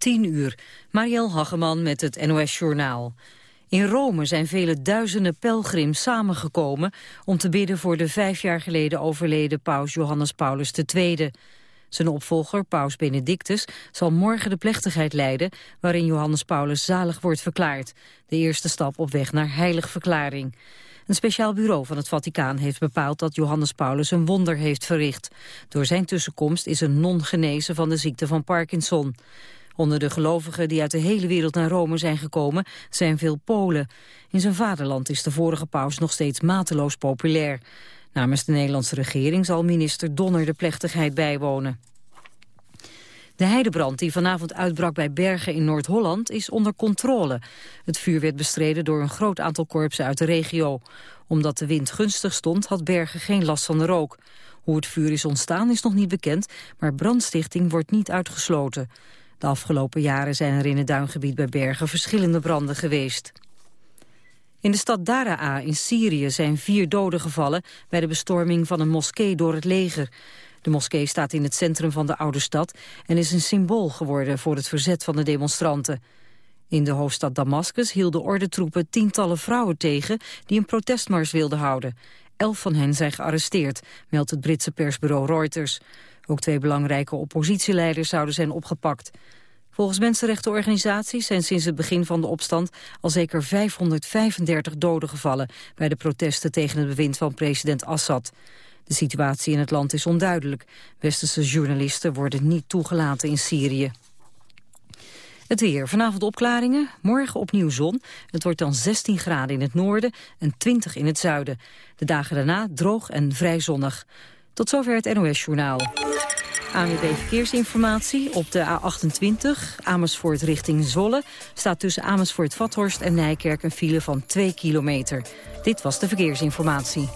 10 uur. Marielle Hageman met het NOS Journaal. In Rome zijn vele duizenden pelgrims samengekomen... om te bidden voor de vijf jaar geleden overleden paus Johannes Paulus II. Zijn opvolger, paus Benedictus, zal morgen de plechtigheid leiden... waarin Johannes Paulus zalig wordt verklaard. De eerste stap op weg naar heiligverklaring. Een speciaal bureau van het Vaticaan heeft bepaald dat Johannes Paulus een wonder heeft verricht. Door zijn tussenkomst is een non genezen van de ziekte van Parkinson. Onder de gelovigen die uit de hele wereld naar Rome zijn gekomen zijn veel Polen. In zijn vaderland is de vorige paus nog steeds mateloos populair. Namens de Nederlandse regering zal minister Donner de plechtigheid bijwonen. De heidebrand die vanavond uitbrak bij Bergen in Noord-Holland is onder controle. Het vuur werd bestreden door een groot aantal korpsen uit de regio. Omdat de wind gunstig stond had Bergen geen last van de rook. Hoe het vuur is ontstaan is nog niet bekend, maar brandstichting wordt niet uitgesloten. De afgelopen jaren zijn er in het duingebied bij Bergen verschillende branden geweest. In de stad Daraa in Syrië zijn vier doden gevallen bij de bestorming van een moskee door het leger. De moskee staat in het centrum van de oude stad en is een symbool geworden voor het verzet van de demonstranten. In de hoofdstad Damascus hielden ordentroepen tientallen vrouwen tegen die een protestmars wilden houden. Elf van hen zijn gearresteerd, meldt het Britse persbureau Reuters. Ook twee belangrijke oppositieleiders zouden zijn opgepakt. Volgens mensenrechtenorganisaties zijn sinds het begin van de opstand al zeker 535 doden gevallen bij de protesten tegen het bewind van president Assad. De situatie in het land is onduidelijk. Westerse journalisten worden niet toegelaten in Syrië. Het weer. Vanavond opklaringen, morgen opnieuw zon. Het wordt dan 16 graden in het noorden en 20 in het zuiden. De dagen daarna droog en vrij zonnig. Tot zover het NOS-journaal. ANWB Verkeersinformatie op de A28 Amersfoort richting Zwolle... staat tussen Amersfoort-Vathorst en Nijkerk een file van 2 kilometer. Dit was de verkeersinformatie.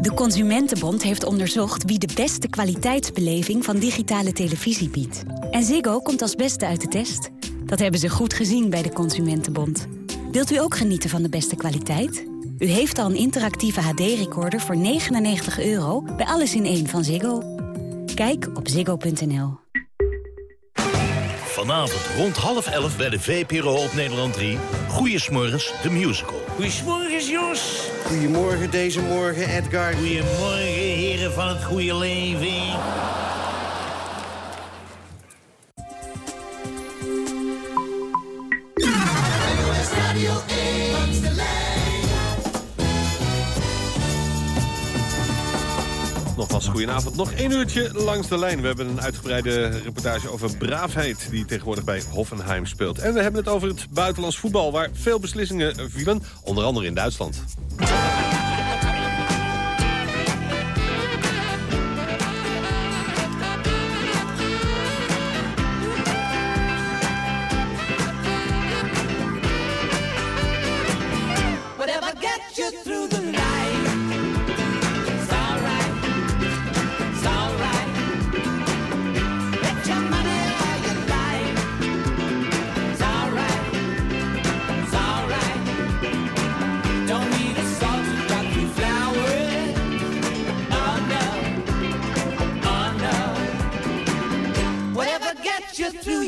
De Consumentenbond heeft onderzocht wie de beste kwaliteitsbeleving van digitale televisie biedt. En Ziggo komt als beste uit de test. Dat hebben ze goed gezien bij de Consumentenbond. Wilt u ook genieten van de beste kwaliteit? U heeft al een interactieve HD-recorder voor 99 euro bij Alles in 1 van Ziggo. Kijk op ziggo.nl. Vanavond rond half elf bij de VPRO op Nederland 3. Goeiesmorgens, de musical. Goeiemorgen, Jos. Goedemorgen deze morgen, Edgar. Goedemorgen, heren van het goede leven. Nogmaals, goedenavond. Nog één uurtje langs de lijn. We hebben een uitgebreide reportage over braafheid... die tegenwoordig bij Hoffenheim speelt. En we hebben het over het buitenlands voetbal... waar veel beslissingen vielen, onder andere in Duitsland.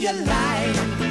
your life.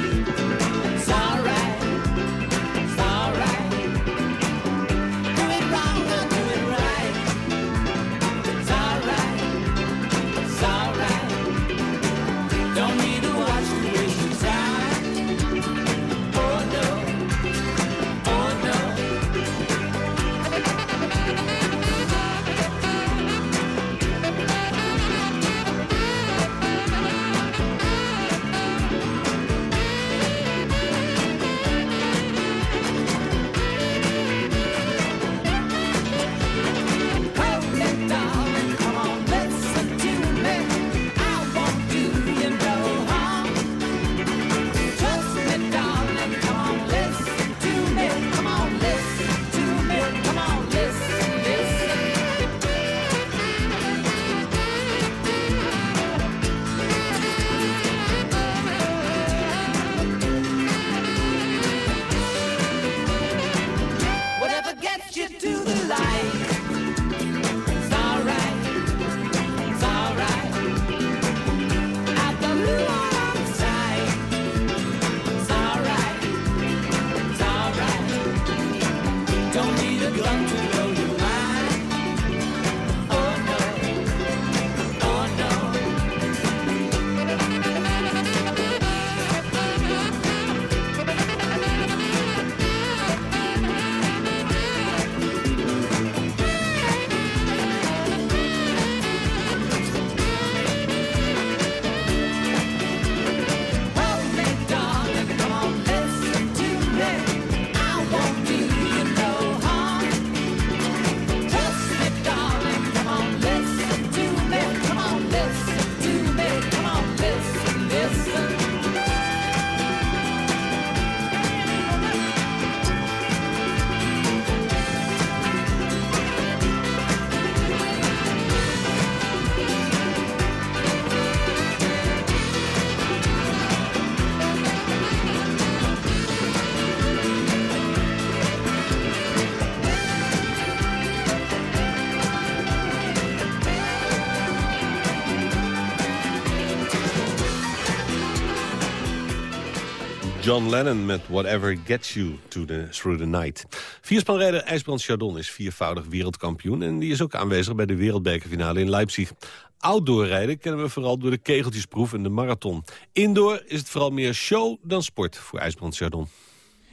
John Lennon met Whatever Gets You to the, Through the Night. Vierspanrijder IJsbrand Chardon is viervoudig wereldkampioen... en die is ook aanwezig bij de wereldbekerfinale in Leipzig. Outdoorrijden kennen we vooral door de kegeltjesproef en de marathon. Indoor is het vooral meer show dan sport voor IJsbrand Chardon.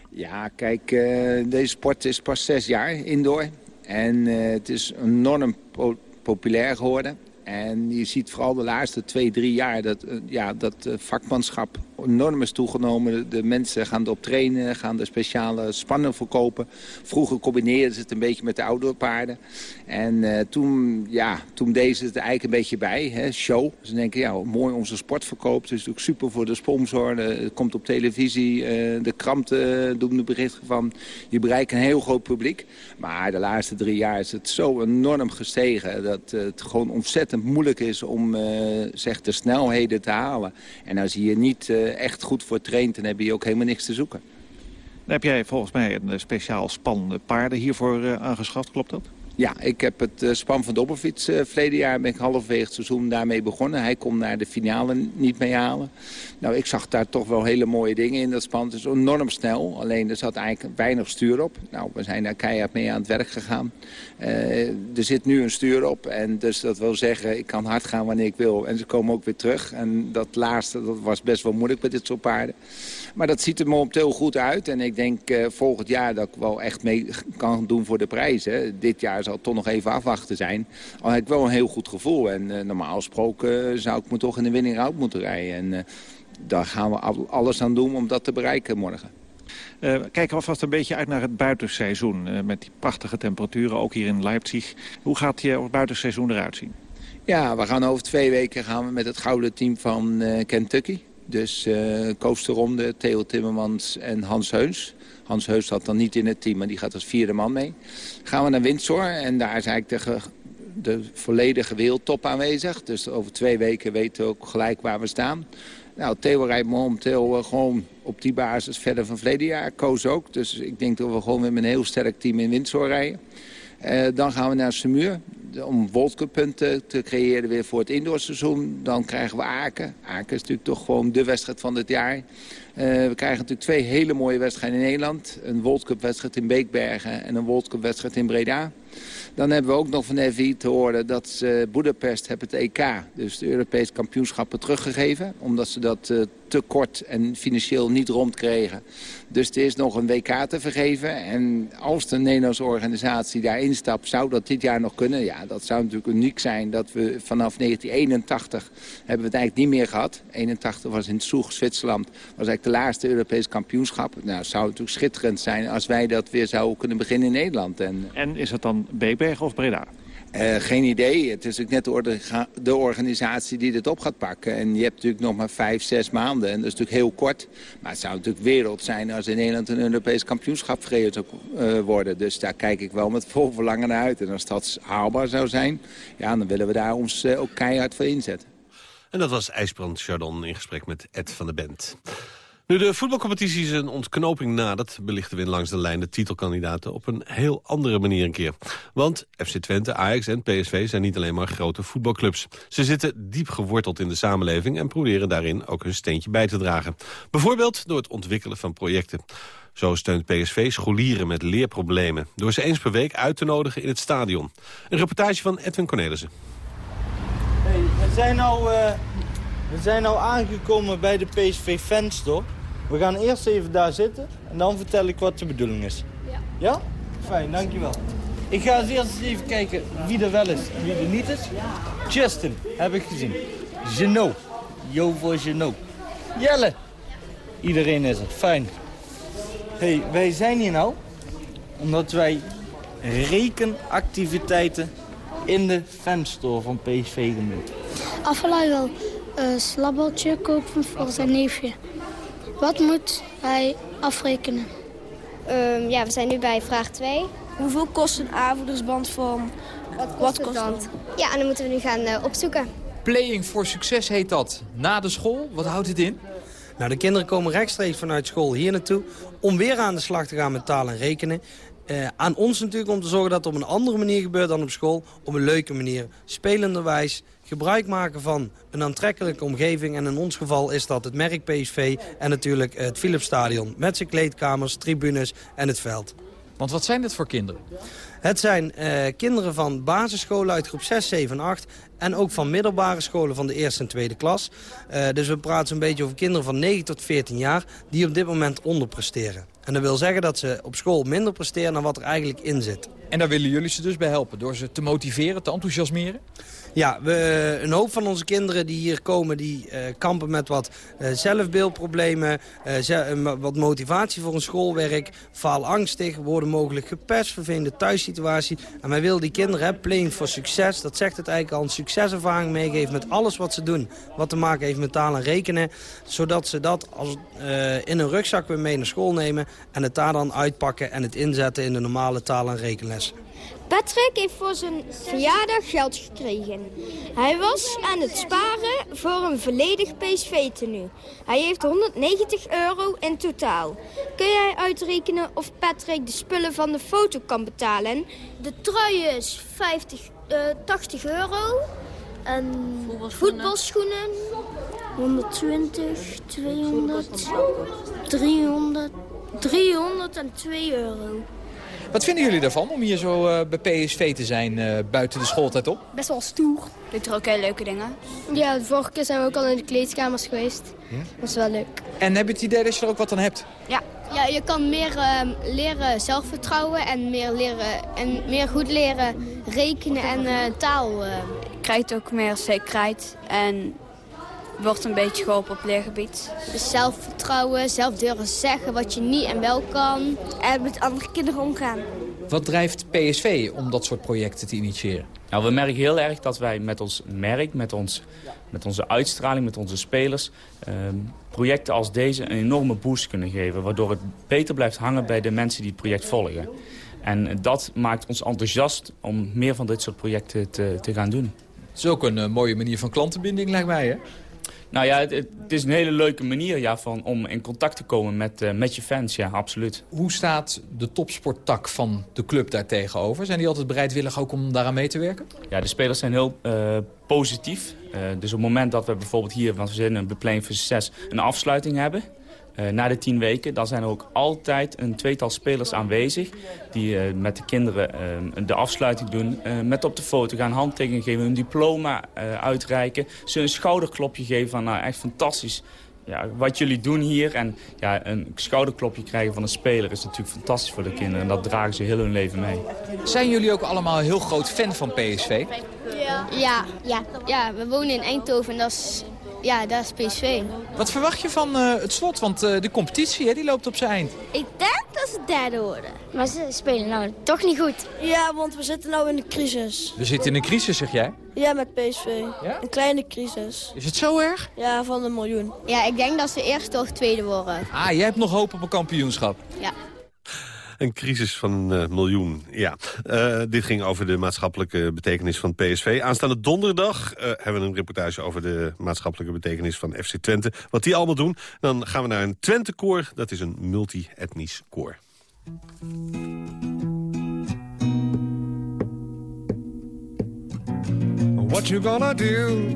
Ja, kijk, uh, deze sport is pas zes jaar indoor. En uh, het is enorm po populair geworden. En je ziet vooral de laatste twee, drie jaar dat, uh, ja, dat vakmanschap enorm is toegenomen. De mensen gaan erop trainen, gaan er speciale spannen verkopen. Vroeger combineerden ze het een beetje met de outdoorpaarden. En uh, toen, ja, toen deden ze het eigenlijk een beetje bij, hè, show. Ze denken, ja, mooi onze sport verkoopt. Het is natuurlijk super voor de sponsor. Het komt op televisie, uh, de kranten doen er berichten van. Je bereikt een heel groot publiek. Maar de laatste drie jaar is het zo enorm gestegen... dat het gewoon ontzettend moeilijk is om zeg, de snelheden te halen. En dan zie je niet echt goed voor traint... dan heb je ook helemaal niks te zoeken. Dan heb jij volgens mij een speciaal spannende paarden hiervoor aangeschaft, klopt dat? Ja, ik heb het uh, span van Dobberfiets uh, verleden jaar ben ik halverwege het seizoen daarmee begonnen. Hij kon naar de finale niet mee halen. Nou, ik zag daar toch wel hele mooie dingen in dat span. Het is enorm snel, alleen er zat eigenlijk weinig stuur op. Nou, we zijn daar keihard mee aan het werk gegaan. Uh, er zit nu een stuur op en dus dat wil zeggen, ik kan hard gaan wanneer ik wil. En ze komen ook weer terug. En dat laatste, dat was best wel moeilijk met dit soort paarden. Maar dat ziet er momenteel goed uit. En ik denk uh, volgend jaar dat ik wel echt mee kan doen voor de prijzen. Dit jaar zal het toch nog even afwachten zijn. Al heb ik wel een heel goed gevoel. En uh, normaal gesproken uh, zou ik me toch in de winning moeten rijden. En daar gaan we alles aan doen om dat te bereiken morgen. Uh, kijken we alvast een beetje uit naar het buitenseizoen. Uh, met die prachtige temperaturen, ook hier in Leipzig. Hoe gaat je buitenseizoen eruit zien? Ja, we gaan over twee weken gaan we met het gouden team van uh, Kentucky. Dus uh, Koos de Ronde, Theo Timmermans en Hans Heus. Hans Heus zat dan niet in het team, maar die gaat als vierde man mee. Gaan we naar Windsor en daar is eigenlijk de, volledige wereldtop aanwezig. Dus over twee weken weten we ook gelijk waar we staan. Nou, Theo rijdt momenteel uh, gewoon op die basis verder van verleden jaar. Koos ook. Dus ik denk dat we gewoon met een heel sterk team in Windsor rijden. Uh, dan gaan we naar Semur om World te creëren weer voor het indoorseizoen. Dan krijgen we Aken. Aken is natuurlijk toch gewoon de wedstrijd van dit jaar. Uh, we krijgen natuurlijk twee hele mooie wedstrijden in Nederland. Een World Cup wedstrijd in Beekbergen en een World Cup wedstrijd in Breda. Dan hebben we ook nog van de te horen dat ze Boedapest hebben het EK, dus de Europese kampioenschappen, teruggegeven. Omdat ze dat uh, te kort en financieel niet rondkregen. Dus er is nog een WK te vergeven. En als de Nederlandse organisatie daarin stapt, zou dat dit jaar nog kunnen. Ja, dat zou natuurlijk uniek zijn dat we vanaf 1981 hebben we het eigenlijk niet meer gehad. 81 was in Zwitserland, was eigenlijk de laatste Europese kampioenschap. Nou, het zou natuurlijk schitterend zijn als wij dat weer zouden kunnen beginnen in Nederland. En, en is het dan Beekberg of Breda? Uh, geen idee. Het is ook net de, de, organisatie die dit op gaat pakken. En je hebt natuurlijk nog maar vijf, zes maanden. En dat is natuurlijk heel kort. Maar het zou natuurlijk wereld zijn als in Nederland een Europees kampioenschap vergeerd zou uh, worden. Dus daar kijk ik wel met vol verlangen naar uit. En als dat haalbaar zou zijn, ja, dan willen we daar ons uh, ook keihard voor inzetten. En dat was IJsbrand Chardon in gesprek met Ed van de Bent. Nu de voetbalcompetitie zijn ontknoping nadert... belichten we in langs de lijn de titelkandidaten op een heel andere manier een keer. Want FC Twente, Ajax en PSV zijn niet alleen maar grote voetbalclubs. Ze zitten diep geworteld in de samenleving... en proberen daarin ook hun steentje bij te dragen. Bijvoorbeeld door het ontwikkelen van projecten. Zo steunt PSV scholieren met leerproblemen... door ze eens per week uit te nodigen in het stadion. Een reportage van Edwin Cornelissen. We zijn nou... We zijn nou aangekomen bij de PSV Fanstore. We gaan eerst even daar zitten en dan vertel ik wat de bedoeling is. Ja. Ja? Fijn, dankjewel. Ik ga eens eerst even kijken wie er wel is en wie er niet is. Justin, heb ik gezien. Geno. Jo voor Geno. Jelle. Iedereen is er. Fijn. hey, wij zijn hier nou omdat wij rekenactiviteiten in de fanstore van PSV gaan doen. Afvalai wel een slabbeltje kopen voor zijn neefje. Wat moet hij afrekenen? Um, ja, we zijn nu bij vraag 2. Hoeveel kost een avondersband van... Wat kost, Wat kost dat? Ja, en dan moeten we nu gaan uh, opzoeken. Playing for Success heet dat. Na de school, wat houdt het in? Nou, de kinderen komen rechtstreeks vanuit school hier naartoe... om weer aan de slag te gaan met taal en rekenen. eh, aan ons natuurlijk om te zorgen dat het op een andere manier gebeurt dan op school. Op een leuke manier. Spelenderwijs, gebruik maken van een aantrekkelijke omgeving. En in ons geval is dat het merk PSV en natuurlijk het Philipsstadion. Met zijn kleedkamers, tribunes en het veld. Want wat zijn dit voor kinderen? Het zijn eh, kinderen van basisscholen uit groep 6, 7 en 8... en ook van middelbare scholen van de eerste en tweede klas. Uh, dus we praten zo'n beetje over kinderen van 9 tot 14 jaar... die op dit moment onderpresteren. En dat wil zeggen dat ze op school minder presteren dan wat er eigenlijk in zit. En daar willen jullie ze dus bij helpen? Door ze te motiveren, te enthousiasmeren? Ja, we, een hoop van onze kinderen die hier komen... die uh, kampen met wat uh, zelfbeeldproblemen, wat motivatie voor een schoolwerk... faalangstig, worden mogelijk gepest, vervelende thuissituatie. En wij willen die kinderen, hè, playing voor succes... dat zegt het eigenlijk al, een succeservaring meegeven met alles wat ze doen. Wat te maken heeft met taal en rekenen. Zodat ze dat als, in een rugzak weer mee naar school nemen... en het daar dan uitpakken en het inzetten in de normale taal- en rekenlessen. Patrick heeft voor zijn verjaardag geld gekregen. Hij was aan het sparen voor een volledig PSV-tenue. Hij heeft 190 euro in totaal. Kun jij uitrekenen of Patrick de spullen van de foto kan betalen? De trui is 50, uh, 80 euro. En voetbalschoenen 120, 200, 300, 302 euro. Wat vinden jullie daarvan om hier zo uh, bij PSV te zijn uh, buiten de schooltijd op? Best wel stoer. Doet er ook heel leuke dingen. Ja, de vorige keer zijn we ook al in de kleedkamers geweest. Ja? Dat is wel leuk. En heb je het idee dat je er ook wat aan hebt? Ja. Ja, je kan meer uh, leren zelfvertrouwen en meer, leren, en meer goed leren rekenen en taal. Je krijgt ook meer zekerheid en wordt een beetje geholpen op leergebied. Dus zelfvertrouwen, zelf durven zeggen wat je niet en wel kan. En met andere kinderen omgaan. Wat drijft PSV om dat soort projecten te initiëren? Nou, we merken heel erg dat wij met ons merk, met, ons, met onze uitstraling, met onze spelers... Eh, projecten als deze een enorme boost kunnen geven. Waardoor het beter blijft hangen bij de mensen die het project volgen. En dat maakt ons enthousiast om meer van dit soort projecten te, te gaan doen. Het is ook een uh, mooie manier van klantenbinding, lijkt mij, hè? Nou ja, het, het, is een hele leuke manier ja, van, om in contact te komen met, uh, met je fans, ja, absoluut. Hoe staat de topsporttak van de club daar tegenover? Zijn die altijd bereidwillig ook om daaraan mee te werken? Ja, de spelers zijn heel uh, positief. Uh, dus op het moment dat we bijvoorbeeld hier, want we zijn een beplaying voor 6, een afsluiting hebben... Uh, na de tien weken, dan zijn er ook altijd een tweetal spelers aanwezig... die uh, met de kinderen uh, de afsluiting doen, met op de foto gaan handtekeningen geven... hun diploma uitreiken, ze een schouderklopje geven van nou echt fantastisch... Ja, wat jullie doen hier en ja, een schouderklopje krijgen van een speler is natuurlijk fantastisch voor de kinderen. En dat dragen ze heel hun leven mee. Zijn jullie ook allemaal een heel groot fan van PSV? Ja, ja, ja. ja we wonen in Eindhoven en dat is ja, dat is PSV. Wat verwacht je van uh, het slot? Want uh, de competitie hè, die loopt op zijn eind. Ik denk dat ze derde worden. Maar ze spelen nou toch niet goed. Ja, want we zitten nou in een crisis. We zitten in een crisis, zeg jij? Ja, met PSV. Ja? Een kleine crisis. Is het zo erg? Ja, van een miljoen. Ja, ik denk dat ze eerst toch tweede worden. Ah, jij hebt nog hoop op een kampioenschap? Ja. Een crisis van een uh, miljoen, ja. Uh, dit ging over de maatschappelijke betekenis van PSV. Aanstaande donderdag uh, hebben we een reportage over de maatschappelijke betekenis van FC Twente. Wat die allemaal doen. Dan gaan we naar een Twente-koor. Dat is een multi-etnisch koor. What you gonna do?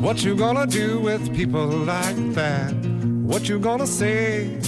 What you gonna do with people like that? What you gonna say?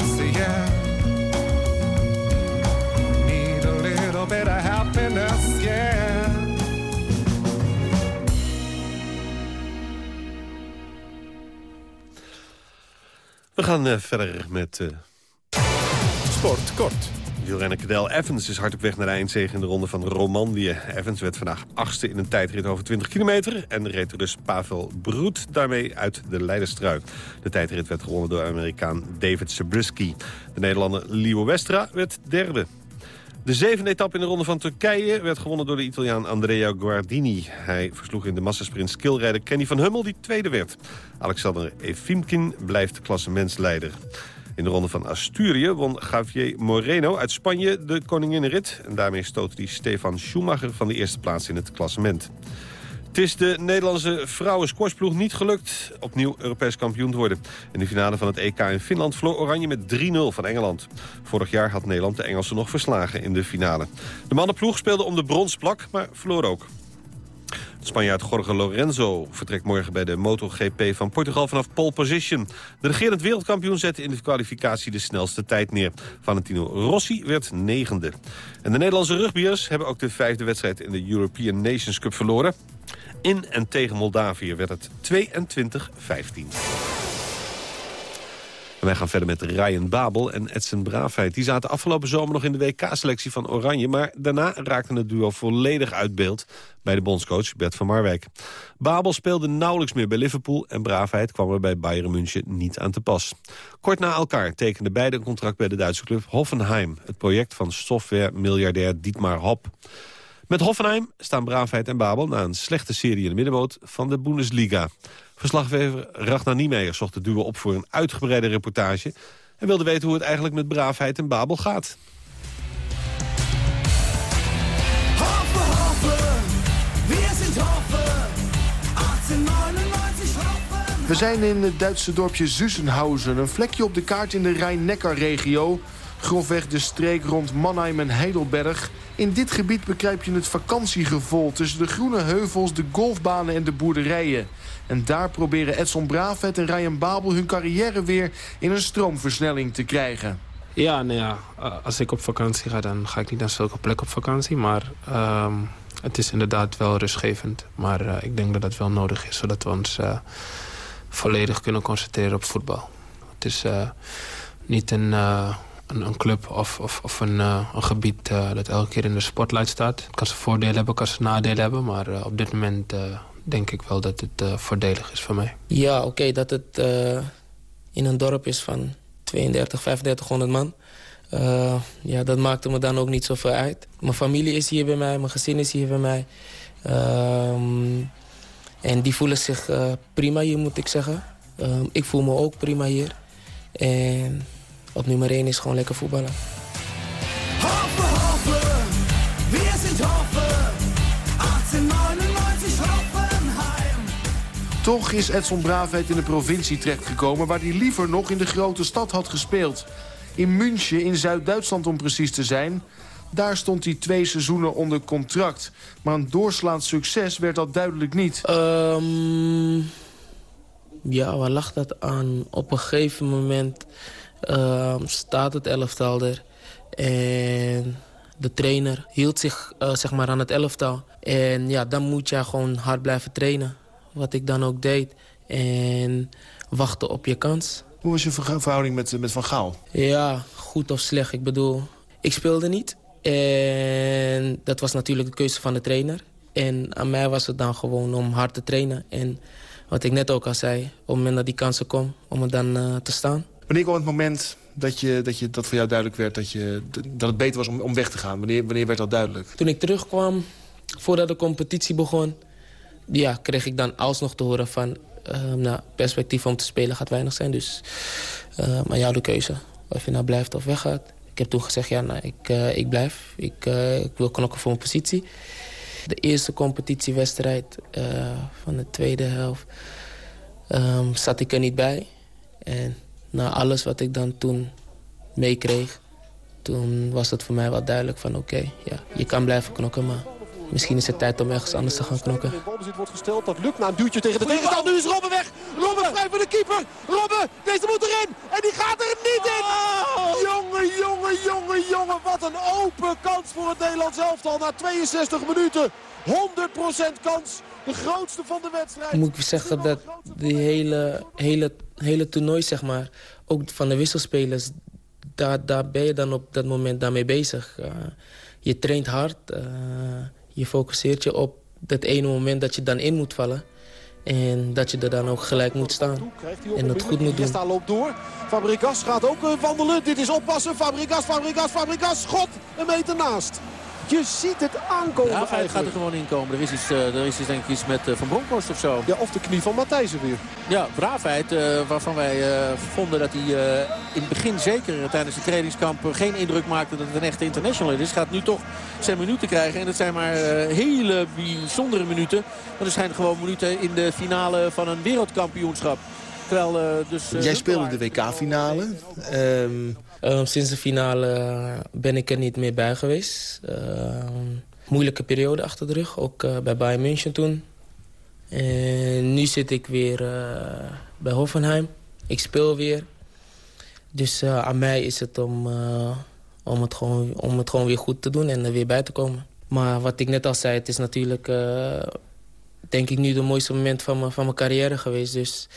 bit of happiness. We gaan eh, verder met eh, sport kort. Wielrenner Cadel Evans is hard op weg naar de eindzege in de ronde van Romandie. Evans werd vandaag achtste in een tijdrit over 20 kilometer... en reed dus Pavel Broet daarmee uit de Leiderstrui. De tijdrit werd gewonnen door Amerikaan David Zabriskie. De Nederlander Leo Westra werd derde. De zevende etappe in de ronde van Turkije werd gewonnen door de Italiaan Andrea Guardini. Hij versloeg in de massasprint skillrijder Kenny van Hummel die tweede werd. Alexander Efimkin blijft klassementsleider. In de ronde van Asturië won Javier Moreno uit Spanje de koninginnenrit. En daarmee stootte hij Stefan Schumacher van de eerste plaats in het klassement. Het is de Nederlandse vrouwen squashploeg niet gelukt opnieuw Europees kampioen te worden. In de finale van het EK in Finland verloor Oranje met 3-0 van Engeland. Vorig jaar had Nederland de Engelsen nog verslagen in de finale. De mannenploeg speelde om de bronsplak, maar verloor ook. De Spanjaard Jorge Lorenzo vertrekt morgen bij de MotoGP van Portugal vanaf pole position. De regerend wereldkampioen zette in de kwalificatie de snelste tijd neer. Valentino Rossi werd negende. En de Nederlandse rugbyers hebben ook de vijfde wedstrijd in de European Nations Cup verloren. In en tegen Moldavië werd het 22-15. En wij gaan verder met Ryan Babel en Edson Braafheid. Die zaten afgelopen zomer nog in de WK-selectie van Oranje... maar daarna raakte het duo volledig uit beeld bij de bondscoach Bert van Marwijk. Babel speelde nauwelijks meer bij Liverpool... en Braafheid kwam er bij Bayern München niet aan te pas. Kort na elkaar tekenden beide een contract bij de Duitse club Hoffenheim... het project van software-miljardair Dietmar Hopp. Met Hoffenheim staan Braafheid en Babel na een slechte serie in de middenboot van de Bundesliga. Verslaggever Ragnar Niemeyer zocht de duo op voor een uitgebreide reportage... en wilde weten hoe het eigenlijk met Braafheid en Babel gaat. Hoppe, hoppe, wir sind Hoppe, 1899 Hoppe. We zijn in het Duitse dorpje Zusenhausen, een vlekje op de kaart in de Rijn-Neckar-regio. Grofweg de streek rond Mannheim en Heidelberg. In dit gebied bekruip je het vakantiegevoel tussen de groene heuvels, de golfbanen en de boerderijen. En daar proberen Edson Braafheid en Ryan Babel hun carrière weer in een stroomversnelling te krijgen. Ja, nou ja, eh, als ik op vakantie ga, dan ga ik niet naar zulke plek op vakantie. Maar ehm, het is inderdaad wel rustgevend. Maar eh, ik denk dat dat wel nodig is, zodat we ons eh, volledig kunnen concentreren op voetbal. Het is niet een, een, club of, of, een, eh, een gebied eh, dat elke keer in de spotlight staat. Het kan zijn voordelen hebben, kan zijn nadelen hebben. Maar eh, op dit moment denk ik wel dat het voordelig is voor mij. Ja, oké, dat het in een dorp is van 32, 3500 man. Ja, dat maakte me dan ook niet zoveel uit. Mijn familie is hier bij mij, mijn gezin is hier bij mij. Ehm, en die voelen zich prima hier, moet ik zeggen. Ehm, ik voel me ook prima hier. En op nummer 1 is gewoon lekker voetballen. Hoppe, hoppe, wir sind Hoppe, 1899 Hoffenheim. Toch is Edson Braafheid in de provincie terechtgekomen... waar hij liever nog in de grote stad had gespeeld. In München, in Zuid-Duitsland om precies te zijn... daar stond hij twee seizoenen onder contract. Maar een doorslaand succes werd dat duidelijk niet. Ehm, Ja, waar lag dat aan? Op een gegeven moment ehm, staat het elftal er. En de trainer hield zich eh, zeg maar aan het elftal. En ja, dan moet je gewoon hard blijven trainen. Wat ik dan ook deed. En wachten op je kans. Hoe was je verhouding met, met Van Gaal? Ja, goed of slecht. Ik bedoel, ik speelde niet. En dat was natuurlijk de keuze van de trainer. En aan mij was het dan gewoon om hard te trainen. En wat ik net ook al zei, op het moment dat die kansen komen, om er dan eh, te staan. Wanneer kwam het moment dat, je, dat, je, dat voor jou duidelijk werd dat, je, dat het beter was om, om weg te gaan? Wanneer, wanneer werd dat duidelijk? Toen ik terugkwam, voordat de competitie begon... ja, kreeg ik dan alsnog te horen van... eh, nou, perspectief om te spelen gaat weinig zijn. Dus aan jou de keuze. Of je nou blijft of weggaat. Ik heb toen gezegd, ja, nou, ik, eh, ik blijf. Ik, eh, ik wil knokken voor mijn positie. De eerste competitiewedstrijd eh, van de tweede helft... ehm, zat ik er niet bij. En na alles wat ik dan toen meekreeg... toen was het voor mij wel duidelijk van... oké, ja, je kan blijven knokken, maar misschien is het tijd om ergens anders te gaan knokken. balbezit wordt gesteld. Dat lukt na een duwtje tegen de tegenstander. Nu is Robben weg. Robben vrij voor de keeper. Robben, deze moet erin. En die gaat er niet in. Jongen, jongen, jongen, jongen. Wat een open kans voor het Nederlands elftal na 62 minuten. 100% kans. De grootste van de wedstrijd. Moet ik zeggen dat die hele, hele, hele toernooi, zeg maar... ook van de wisselspelers, daar, daar ben je dan op dat moment daarmee bezig. Uh, je traint hard, uh, je focuseert je op dat ene moment dat je dan in moet vallen. En dat je er dan ook gelijk moet staan. En het goed moet doen. Iniesta loopt door. Fabregas gaat ook uh, wandelen. Dit is oppassen. Fabregas, Fabregas, Fabregas. Schot, een meter naast. Je ziet het aankomen Ja, hij gaat er gewoon in komen. Er is iets, uh, er is iets, denk ik iets met uh, Van Bronckhorst of zo. Ja, of de knie van Matthijsen weer. Ja, braafheid. Uh, waarvan wij vonden dat hij in het begin zeker tijdens de trainingskamp geen indruk maakte dat het een echte international is. Gaat nu toch zijn minuten krijgen. En dat zijn maar hele bijzondere minuten. Maar er zijn gewoon minuten in de finale van een wereldkampioenschap. Terwijl, dus, Jij speelde de WK-finale. Um... Uh, sinds de finale ben ik er niet meer bij geweest. Uh, moeilijke periode achter de rug, ook uh, bij Bayern München toen. En nu zit ik weer bij Hoffenheim. Ik speel weer. Dus aan mij is het om, om, het gewoon, om het gewoon weer goed te doen en er weer bij te komen. Maar wat ik net al zei, het is natuurlijk denk ik nu de mooiste moment van mijn, van mijn carrière geweest. Dus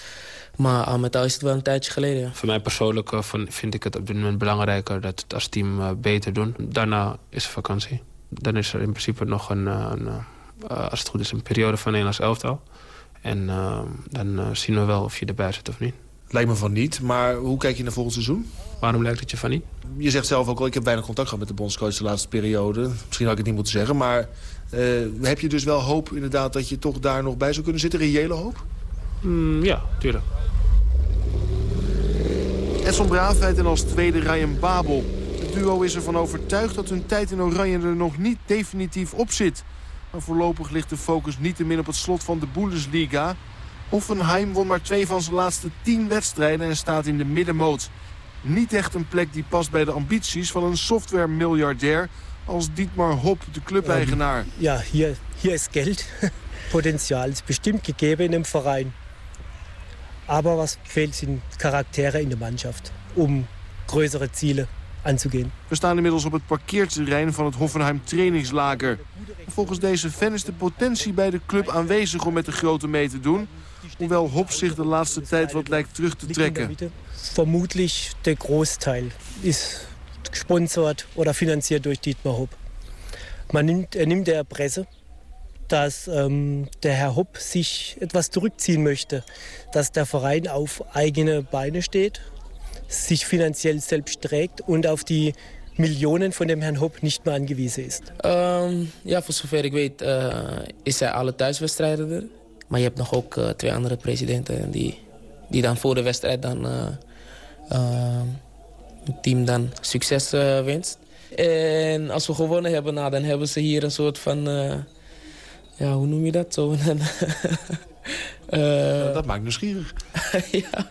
maar al met al is het wel een tijdje geleden. Ja. Voor mij persoonlijk uh, vind ik het op dit moment belangrijker dat het als team uh, beter doen. Daarna is er vakantie. Dan is er in principe nog een, een uh, als het goed is, een periode van Nederlands elftal. En dan zien we wel of je erbij zit of niet. Lijkt me van niet, maar hoe kijk je naar volgend seizoen? Waarom lijkt het je van niet? Je zegt zelf ook al, ik heb weinig contact gehad met de bondscoach de laatste periode. Misschien had ik het niet moeten zeggen, maar heb je dus wel hoop inderdaad dat je toch daar nog bij zou kunnen zitten? Reële hoop? Mm, ja, tuurlijk. Edson Braafheid en als tweede Ryan Babel. Het duo is ervan overtuigd dat hun tijd in Oranje er nog niet definitief op zit. Maar voorlopig ligt de focus niet te min op het slot van de Bundesliga. Hoffenheim won maar twee van zijn laatste tien wedstrijden en staat in de middenmoot. Niet echt een plek die past bij de ambities van een software-miljardair als Dietmar Hopp, de clubeigenaar. Ja, hier, hier is geld. Potenzial ist bestimmt gegeben in dem Verein. Aber was fehlt sind Charaktere in der Mannschaft, um größere Ziele anzugehen. We staan inmiddels op het parkeerterrein van het Hoffenheim trainingslager. Volgens deze fan is de potentie bij de club aanwezig om met de grote mee te doen. Hoewel Hop zich de laatste tijd wat lijkt terug te trekken. Vermutlich der Großteil ist gesponsert oder finanziert durch Dietmar Hopp. Man nimmt, er nimmt der Presse dass ähm, der Herr Hopp sich etwas zurückziehen möchte, dass der Verein auf eigene Beine steht, sich finanziell selbst trägt und auf die Millionen von dem Herrn Hopp nicht mehr angewiesen ist. Um, ja, voor zover ik weet uh, is hij alle thuiswedstrijden er. Maar je hebt nog ook uh, twee andere presidenten die, die dan voor de wedstrijd dan het team dan succes wenst. En als we gewonnen hebben, nou, dan hebben ze hier een soort van ja, hoe noem je dat zo? uh, dat maakt nieuwsgierig. ja.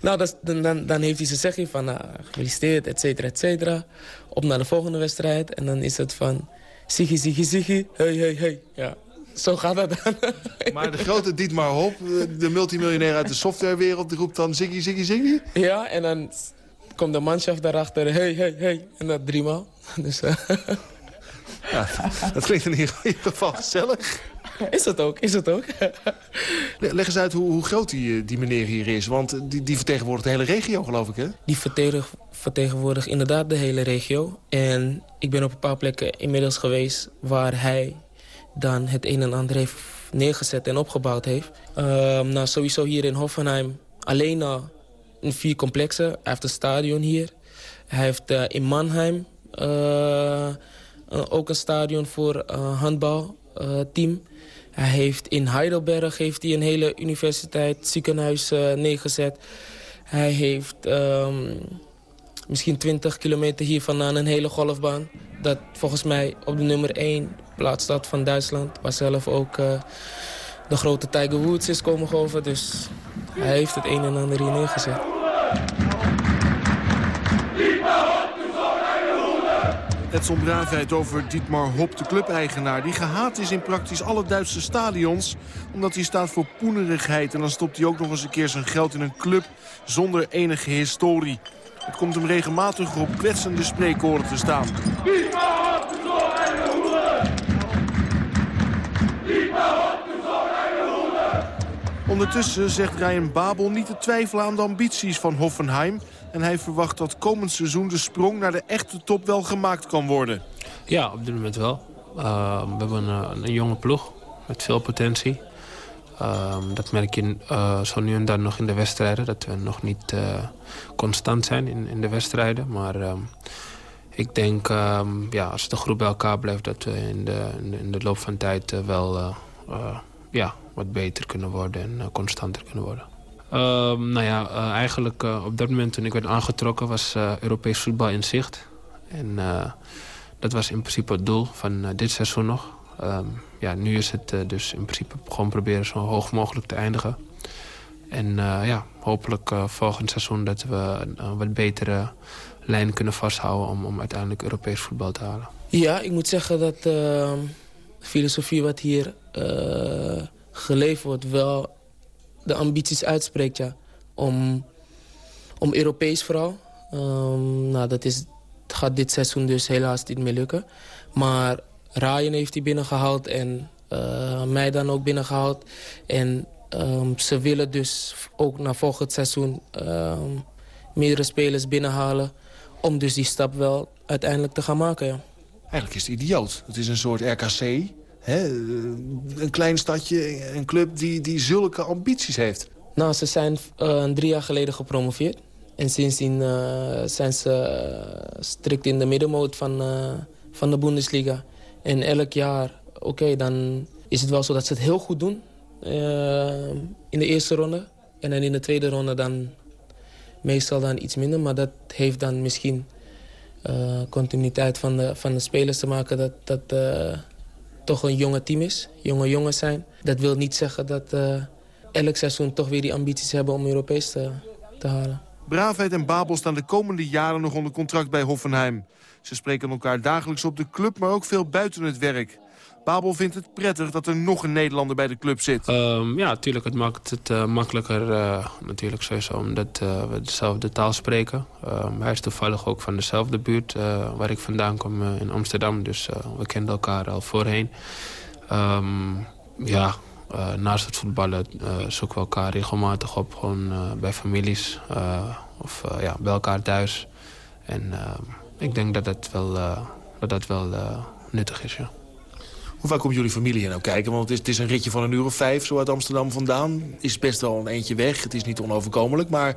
Nou, dat, dan, dan heeft hij zijn zegje van uh, gefeliciteerd, et cetera, et cetera. Op naar de volgende wedstrijd. En dan is het van, Siggy, Siggy, Siggy, hey, hey, hey. Ja, zo gaat dat dan. Maar de grote Dietmar Hop, de multimiljonair uit de softwarewereld... die roept dan ziggy, ziggy, ziggy? Ja, en dan komt de manschap daarachter. Hey, hey, hey. En dat driemaal. Dus, uh... ja, dat klinkt in ieder geval gezellig. Is het ook, is het ook. Leg eens uit hoe, hoe groot die, die meneer hier is. Want die, die vertegenwoordigt de hele regio, geloof ik, hè? Die vertegenwoordigt inderdaad de hele regio. En ik ben op een paar plekken inmiddels geweest... waar hij dan het een en ander heeft neergezet en opgebouwd heeft. Uh, nou, sowieso hier in Hoffenheim alleen al een vier complexen. Hij heeft een stadion hier. Hij heeft uh, in Mannheim uh, ook een stadion voor handbalteam. hij heeft in Heidelberg heeft hij een hele universiteit, ziekenhuis neergezet. Hij heeft um, misschien 20 kilometer hier vandaan een hele golfbaan. Dat volgens mij op de nummer 1 plaats staat van Duitsland. Waar zelf ook de grote Tiger Woods is komen golven. Dus hij heeft het een en ander hier neergezet. Edson Braafheid over Dietmar Hop, de clubeigenaar... die gehaat is in praktisch alle Duitse stadions... omdat hij staat voor poenerigheid. En dan stopt hij ook nog eens een keer zijn geld in een club zonder enige historie. Het komt hem regelmatig op kwetsende spreekkoren te staan. Ondertussen zegt Ryan Babel niet te twijfelen aan de ambities van Hoffenheim. En hij verwacht dat komend seizoen de sprong naar de echte top wel gemaakt kan worden. Ja, op dit moment wel. Uh, we hebben een, een, jonge ploeg met veel potentie. Uh, dat merk je uh, zo nu en dan nog in de wedstrijden. Dat we nog niet constant zijn in, in de wedstrijden. Maar ehm, ik denk, ehm, ja, als de groep bij elkaar blijft... dat we in de, in de loop van tijd wel ja, wat beter kunnen worden en constanter kunnen worden. Ehm, nou ja, uh, eigenlijk uh, op dat moment toen ik werd aangetrokken was uh, Europees voetbal in zicht. En dat was in principe het doel van dit seizoen nog. Um, ja, nu is het dus in principe gewoon proberen zo hoog mogelijk te eindigen. En ja, hopelijk volgend seizoen dat we een wat betere lijn kunnen vasthouden... om, om uiteindelijk Europees voetbal te halen. Ja, ik moet zeggen dat ehm, de filosofie wat hier geleefd wordt... wel de ambities uitspreekt, ja. Om, om Europees vooral. Um, nou, dat is, gaat dit seizoen dus helaas niet meer lukken. Maar Ryan heeft hij binnengehaald en uh, mij dan ook binnengehaald. En um, ze willen dus ook naar volgend seizoen um, meerdere spelers binnenhalen... om dus die stap wel uiteindelijk te gaan maken, ja. Eigenlijk is het idioot. Het is een soort RKC Hè, een klein stadje, een club die, die zulke ambities heeft. Nou, ze zijn uh, drie jaar geleden gepromoveerd. En sindsdien uh, zijn ze strikt in de middenmoot van, van de Bundesliga. En elk jaar, oké, dan is het wel zo dat ze het heel goed doen. in de eerste ronde. En dan in de tweede ronde dan meestal dan iets minder. Maar dat heeft dan misschien continuïteit van de, van de spelers te maken. Dat, dat toch een jonge team is, jonge jongens zijn. Dat wil niet zeggen dat uh, elk seizoen toch weer die ambities hebben om Europees te, te halen. Braafheid en Babel staan de komende jaren nog onder contract bij Hoffenheim. Ze spreken elkaar dagelijks op de club, maar ook veel buiten het werk. Babel vindt het prettig dat er nog een Nederlander bij de club zit. Um, ja, natuurlijk. Het maakt het uh, makkelijker uh, natuurlijk sowieso omdat uh, we dezelfde taal spreken. Um, hij is toevallig ook van dezelfde buurt waar ik vandaan kom in Amsterdam. Dus we kenden elkaar al voorheen. Um, ja, naast het voetballen zoeken we elkaar regelmatig op. Gewoon bij families of ja, bij elkaar thuis. En ik denk dat dat wel, dat dat wel nuttig is, ja. Hoe vaak komt jullie familie hier nou kijken? Want het is, het is, een ritje van een uur of vijf, zo uit Amsterdam vandaan. Is best wel een eentje weg. Het is niet onoverkomelijk. Maar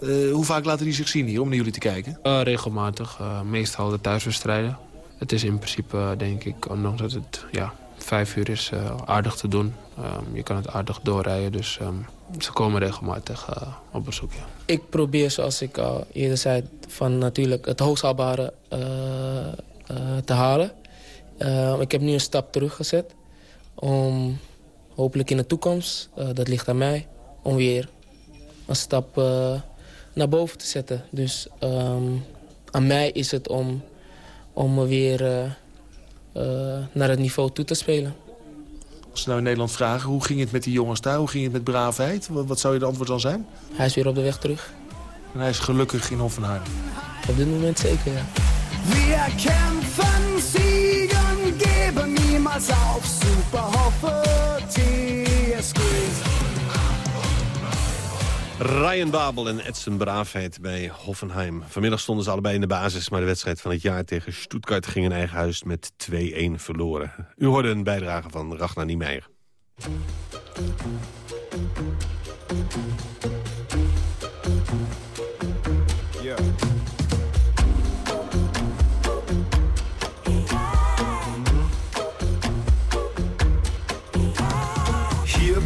uh, hoe vaak laten die zich zien hier om naar jullie te kijken? Uh, regelmatig. Uh, meestal de thuiswedstrijden. Het is in principe, denk ik, ondanks dat het ja, vijf uur is, aardig te doen. Um, je kan het aardig doorrijden, dus um, ze komen regelmatig op bezoek. Ja. Ik probeer, zoals ik al eerder zei, van natuurlijk het hoogst haalbare te halen. Uh, ik heb nu een stap teruggezet. Om hopelijk in de toekomst, uh, dat ligt aan mij, om weer een stap uh, naar boven te zetten. Dus um, aan mij is het om, om me weer naar het niveau toe te spelen. Als ze nou in Nederland vragen, hoe ging het met die jongens daar? Hoe ging het met braafheid? Wat, wat zou je de antwoord dan zijn? Hij is weer op de weg terug. En hij is gelukkig in Hoffenheim. Op dit moment zeker, ja. Geben niemals auf. Super hoffe. Ryan Babel en Edson Braafheid bij Hoffenheim. Vanmiddag stonden ze allebei in de basis... maar de wedstrijd van het jaar tegen Stuttgart ging in eigen huis met 2-1 verloren. U hoorde een bijdrage van Ragnar Niemeyer.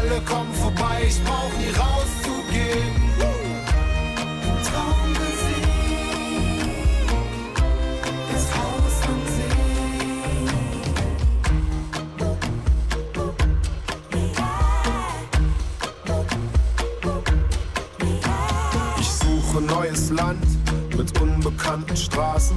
Alle kommen vorbei, ich brauch nie rauszugehen. Traum gesehen, das Haus am Ich suche neues Land mit unbekannten Straßen.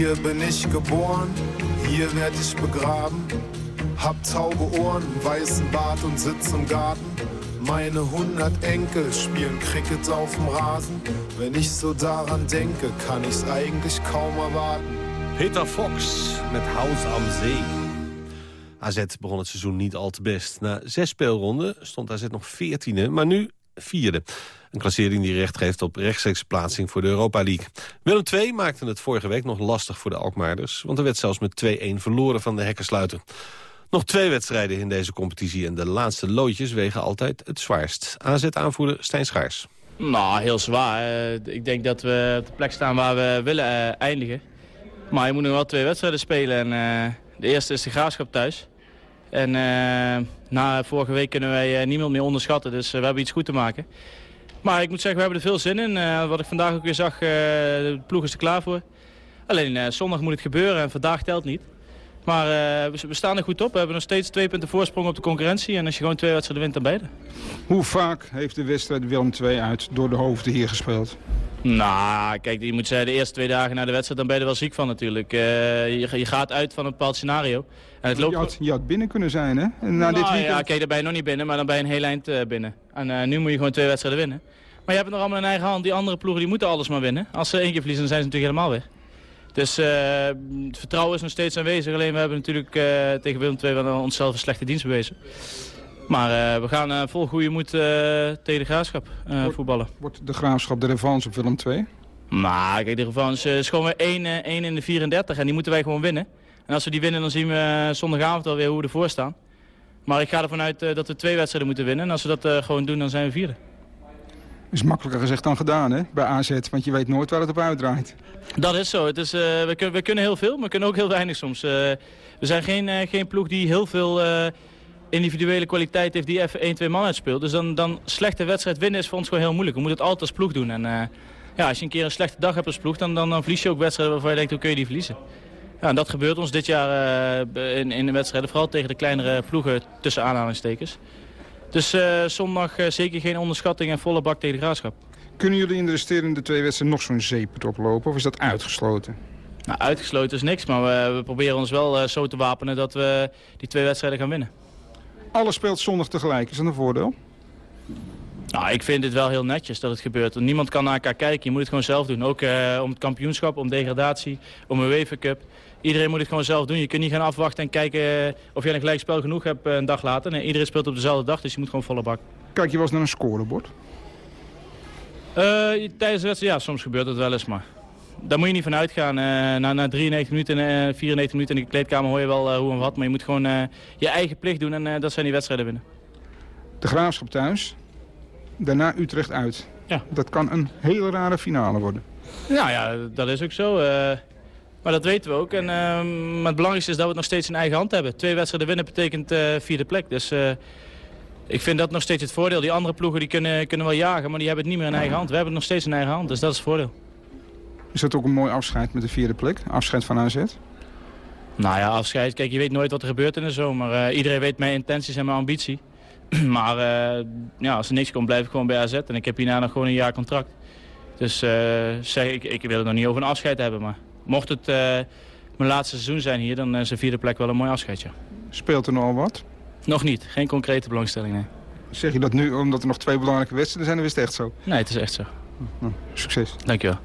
Hier bin ich geboren, hier werd ich begraben. Hab taube Ohren, weißen Bart und sitz im Garten. Meine hundert Enkel spielen Cricket auf dem Rasen. Wenn ich so daran denke, kann ich's eigentlich kaum erwarten. Peter Fox met House am Zee. AZ begon het seizoen niet al te best. Na zes speelronden stond AZ nog veertiende, maar nu vierde. Een klassering die recht geeft op rechtstreeks plaatsing voor de Europa League. Willem II maakte het vorige week nog lastig voor de Alkmaarders... want er werd zelfs met 2-1 verloren van de hekkensluiter. Nog twee wedstrijden in deze competitie... en de laatste loodjes wegen altijd het zwaarst. AZ-aanvoerder Stijn Schaars. Nou, heel zwaar. Eh, Ik denk dat we op de plek staan waar we willen eh, eindigen. Maar je moet nog wel twee wedstrijden spelen. En, eh, de eerste is de Graafschap thuis. En na vorige week kunnen wij niemand meer onderschatten. Dus we hebben iets goed te maken. Maar ik moet zeggen, we hebben er veel zin in. Eh, wat ik vandaag ook weer zag, eh, de ploeg is er klaar voor. Alleen eh, zondag moet het gebeuren en vandaag telt niet. Maar we, we staan er goed op. We hebben nog steeds twee punten voorsprong op de concurrentie. En als je gewoon twee wedstrijden wint, dan ben je er. Hoe vaak heeft de wedstrijd Willem II uit door de hoofden hier gespeeld? Nou, kijk, je moet zeggen, de eerste twee dagen na de wedstrijd, dan ben je er wel ziek van natuurlijk. Je, je, gaat uit van een bepaald scenario. Het loopt... je, had, je had binnen kunnen zijn, hè? Na nou, dit weekend... ja, kijk, daar ben je nog niet binnen, maar dan ben je een heel eind uh, binnen. En uh, nu moet je gewoon twee wedstrijden winnen. Maar je hebt het nog allemaal in eigen hand. Die andere ploegen die moeten alles maar winnen. Als ze één keer verliezen, dan zijn ze natuurlijk helemaal weg. Dus het vertrouwen is nog steeds aanwezig. Alleen we hebben natuurlijk tegen Willem II wel onszelf een slechte dienst bewezen. Maar uh, we gaan vol goede moed tegen de Graafschap voetballen. Wordt de Graafschap de revanche op Willem II? Maar kijk, de revanche is gewoon weer 1, 1 in de 34 en die moeten wij gewoon winnen. En als we die winnen, dan zien we zondagavond alweer hoe we ervoor staan. Maar ik ga ervan uit dat we twee wedstrijden moeten winnen. En als we dat gewoon doen, dan zijn we vierde. Is makkelijker gezegd dan gedaan, hè? Bij AZ, want je weet nooit waar het op uitdraait. Dat is zo. Het is, we, kunnen, we kunnen heel veel, maar we kunnen ook heel weinig soms. we zijn geen, geen ploeg die heel veel individuele kwaliteit heeft die even 1, 2 man uitspeelt. Dus dan, dan slechte wedstrijd winnen is voor ons gewoon heel moeilijk. We moeten het altijd als ploeg doen. En ja, als je een keer een slechte dag hebt als ploeg, dan, dan, dan verlies je ook wedstrijden waarvan je denkt, hoe kun je die verliezen? Ja, en dat gebeurt ons dit jaar uh, in, in de wedstrijden, vooral tegen de kleinere ploegen tussen aanhalingstekens. Dus uh, zondag zeker geen onderschatting en volle bak tegen de graafschap. Kunnen jullie in de resterende twee wedstrijden nog zo'n zeep oplopen of is dat uitgesloten? Nou, uitgesloten is niks, maar we, we proberen ons wel zo te wapenen dat we die twee wedstrijden gaan winnen. Alles speelt zondag tegelijk. Is dat een voordeel? Nou, ik vind het wel heel netjes dat het gebeurt. Niemand kan naar elkaar kijken. Je moet het gewoon zelf doen. Ook om het kampioenschap, om degradatie, om een UEFA Cup. Iedereen moet het gewoon zelf doen. Je kunt niet gaan afwachten en kijken eh, of jij een gelijk spel genoeg hebt uh, een dag later. Nee, iedereen speelt op dezelfde dag, dus je moet gewoon volle bak. Kijk je was naar een scorebord? tijdens de wedstrijd, ja, soms gebeurt het wel eens, maar daar moet je niet van uitgaan. Uh, na, na 93 minuten en uh, 94 minuten in de kleedkamer hoor je wel hoe en wat. Maar je moet gewoon je eigen plicht doen en dat zijn die wedstrijden winnen. De Graafschap thuis, daarna Utrecht uit. Ja. Dat kan een hele rare finale worden. Nou ja, dat is ook zo. Maar dat weten we ook. En, ehm, maar het belangrijkste is dat we het nog steeds in eigen hand hebben. Twee wedstrijden winnen betekent vierde plek. Dus ik vind dat nog steeds het voordeel. Die andere ploegen die kunnen, kunnen wel jagen, maar die hebben het niet meer in eigen hand. We hebben het nog steeds in eigen hand, dus dat is het voordeel. Is dat ook een mooi afscheid met de vierde plek? Afscheid van AZ? Nou ja, afscheid. Kijk, je weet nooit wat er gebeurt in de zomer. Uh, iedereen weet mijn intenties en mijn ambitie. maar uh, ja, als er niks komt, blijf ik gewoon bij AZ. En ik heb hierna nog gewoon een jaar contract. Dus uh, zeg, ik, ik wil het nog niet over een afscheid hebben. Maar mocht het mijn laatste seizoen zijn hier, dan is een vierde plek wel een mooi afscheidje. Speelt er nog al wat? Nog niet. Geen concrete belangstelling, nee. Zeg je dat nu omdat er nog twee belangrijke wedstrijden zijn, of is het echt zo? Nee, het is echt zo. Nou, succes. Dankjewel.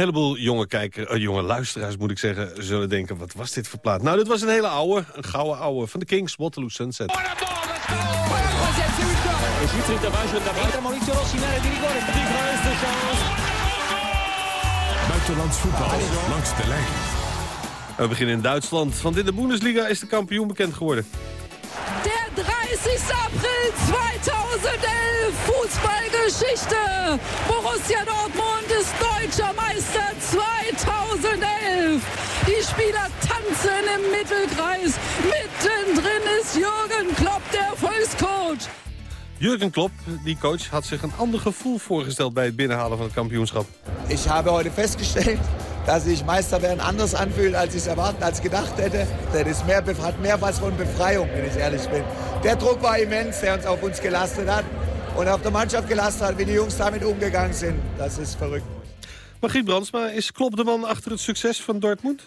Heleboel jonge, kijker, eh, jonge luisteraars, moet ik zeggen, zullen denken... wat was dit voor plaat? Nou, dit was een hele oude, een gouden oude van de Kings, Waterloo Sunset. Buitenlands voetbal langs de lijn. We beginnen in Duitsland, want in de Bundesliga is de kampioen bekend geworden. Der 30. April 2011, Fußballgeschichte. Borussia Dortmund ist deutscher Meister 2011. Die Spieler tanzen im Mittelkreis. Mittendrin ist Jürgen Klopp, der Erfolgscoach. Jurgen Klopp, die coach, had zich een ander gevoel voorgesteld... bij het binnenhalen van het kampioenschap. Ich habe heute festgestellt, dass sich Meisterwerden anders anfühlt, als ich es erwartet, als gedacht hätte. Das ist mehr, hat mehr was von Befreiung, wenn ich ehrlich bin. Der Druck war immens, der uns auf uns gelastet hat und auf der Mannschaft gelastet hat, wie die Jungs damit umgegangen sind. Das ist verrückt. Margriet Brandsma, is Klopp de man achter het succes van Dortmund?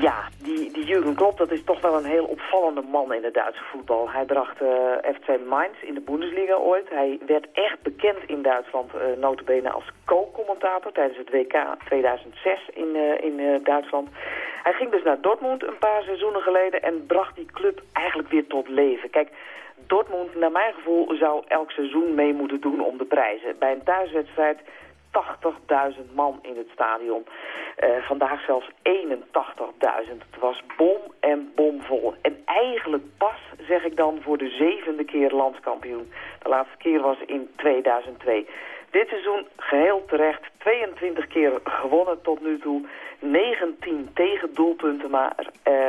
Ja, die, die Jurgen Klopp, dat is toch wel een heel opvallende man in het Duitse voetbal. Hij bracht eh, FC Mainz in de Bundesliga ooit. Hij werd echt bekend in Duitsland, uh, notabene als co-commentator tijdens het WK 2006 in, uh, in Duitsland. Hij ging dus naar Dortmund een paar seizoenen geleden en bracht die club eigenlijk weer tot leven. Kijk, Dortmund, naar mijn gevoel, zou elk seizoen mee moeten doen om de prijzen. Bij een thuiswedstrijd 80.000 man in het stadion. Uh, vandaag zelfs 81.000. Het was bom en bomvol. En eigenlijk pas, zeg ik dan, voor de zevende keer landskampioen. De laatste keer was in 2002. Dit seizoen geheel terecht 22 keer gewonnen tot nu toe. 19 tegen doelpunten, maar uh,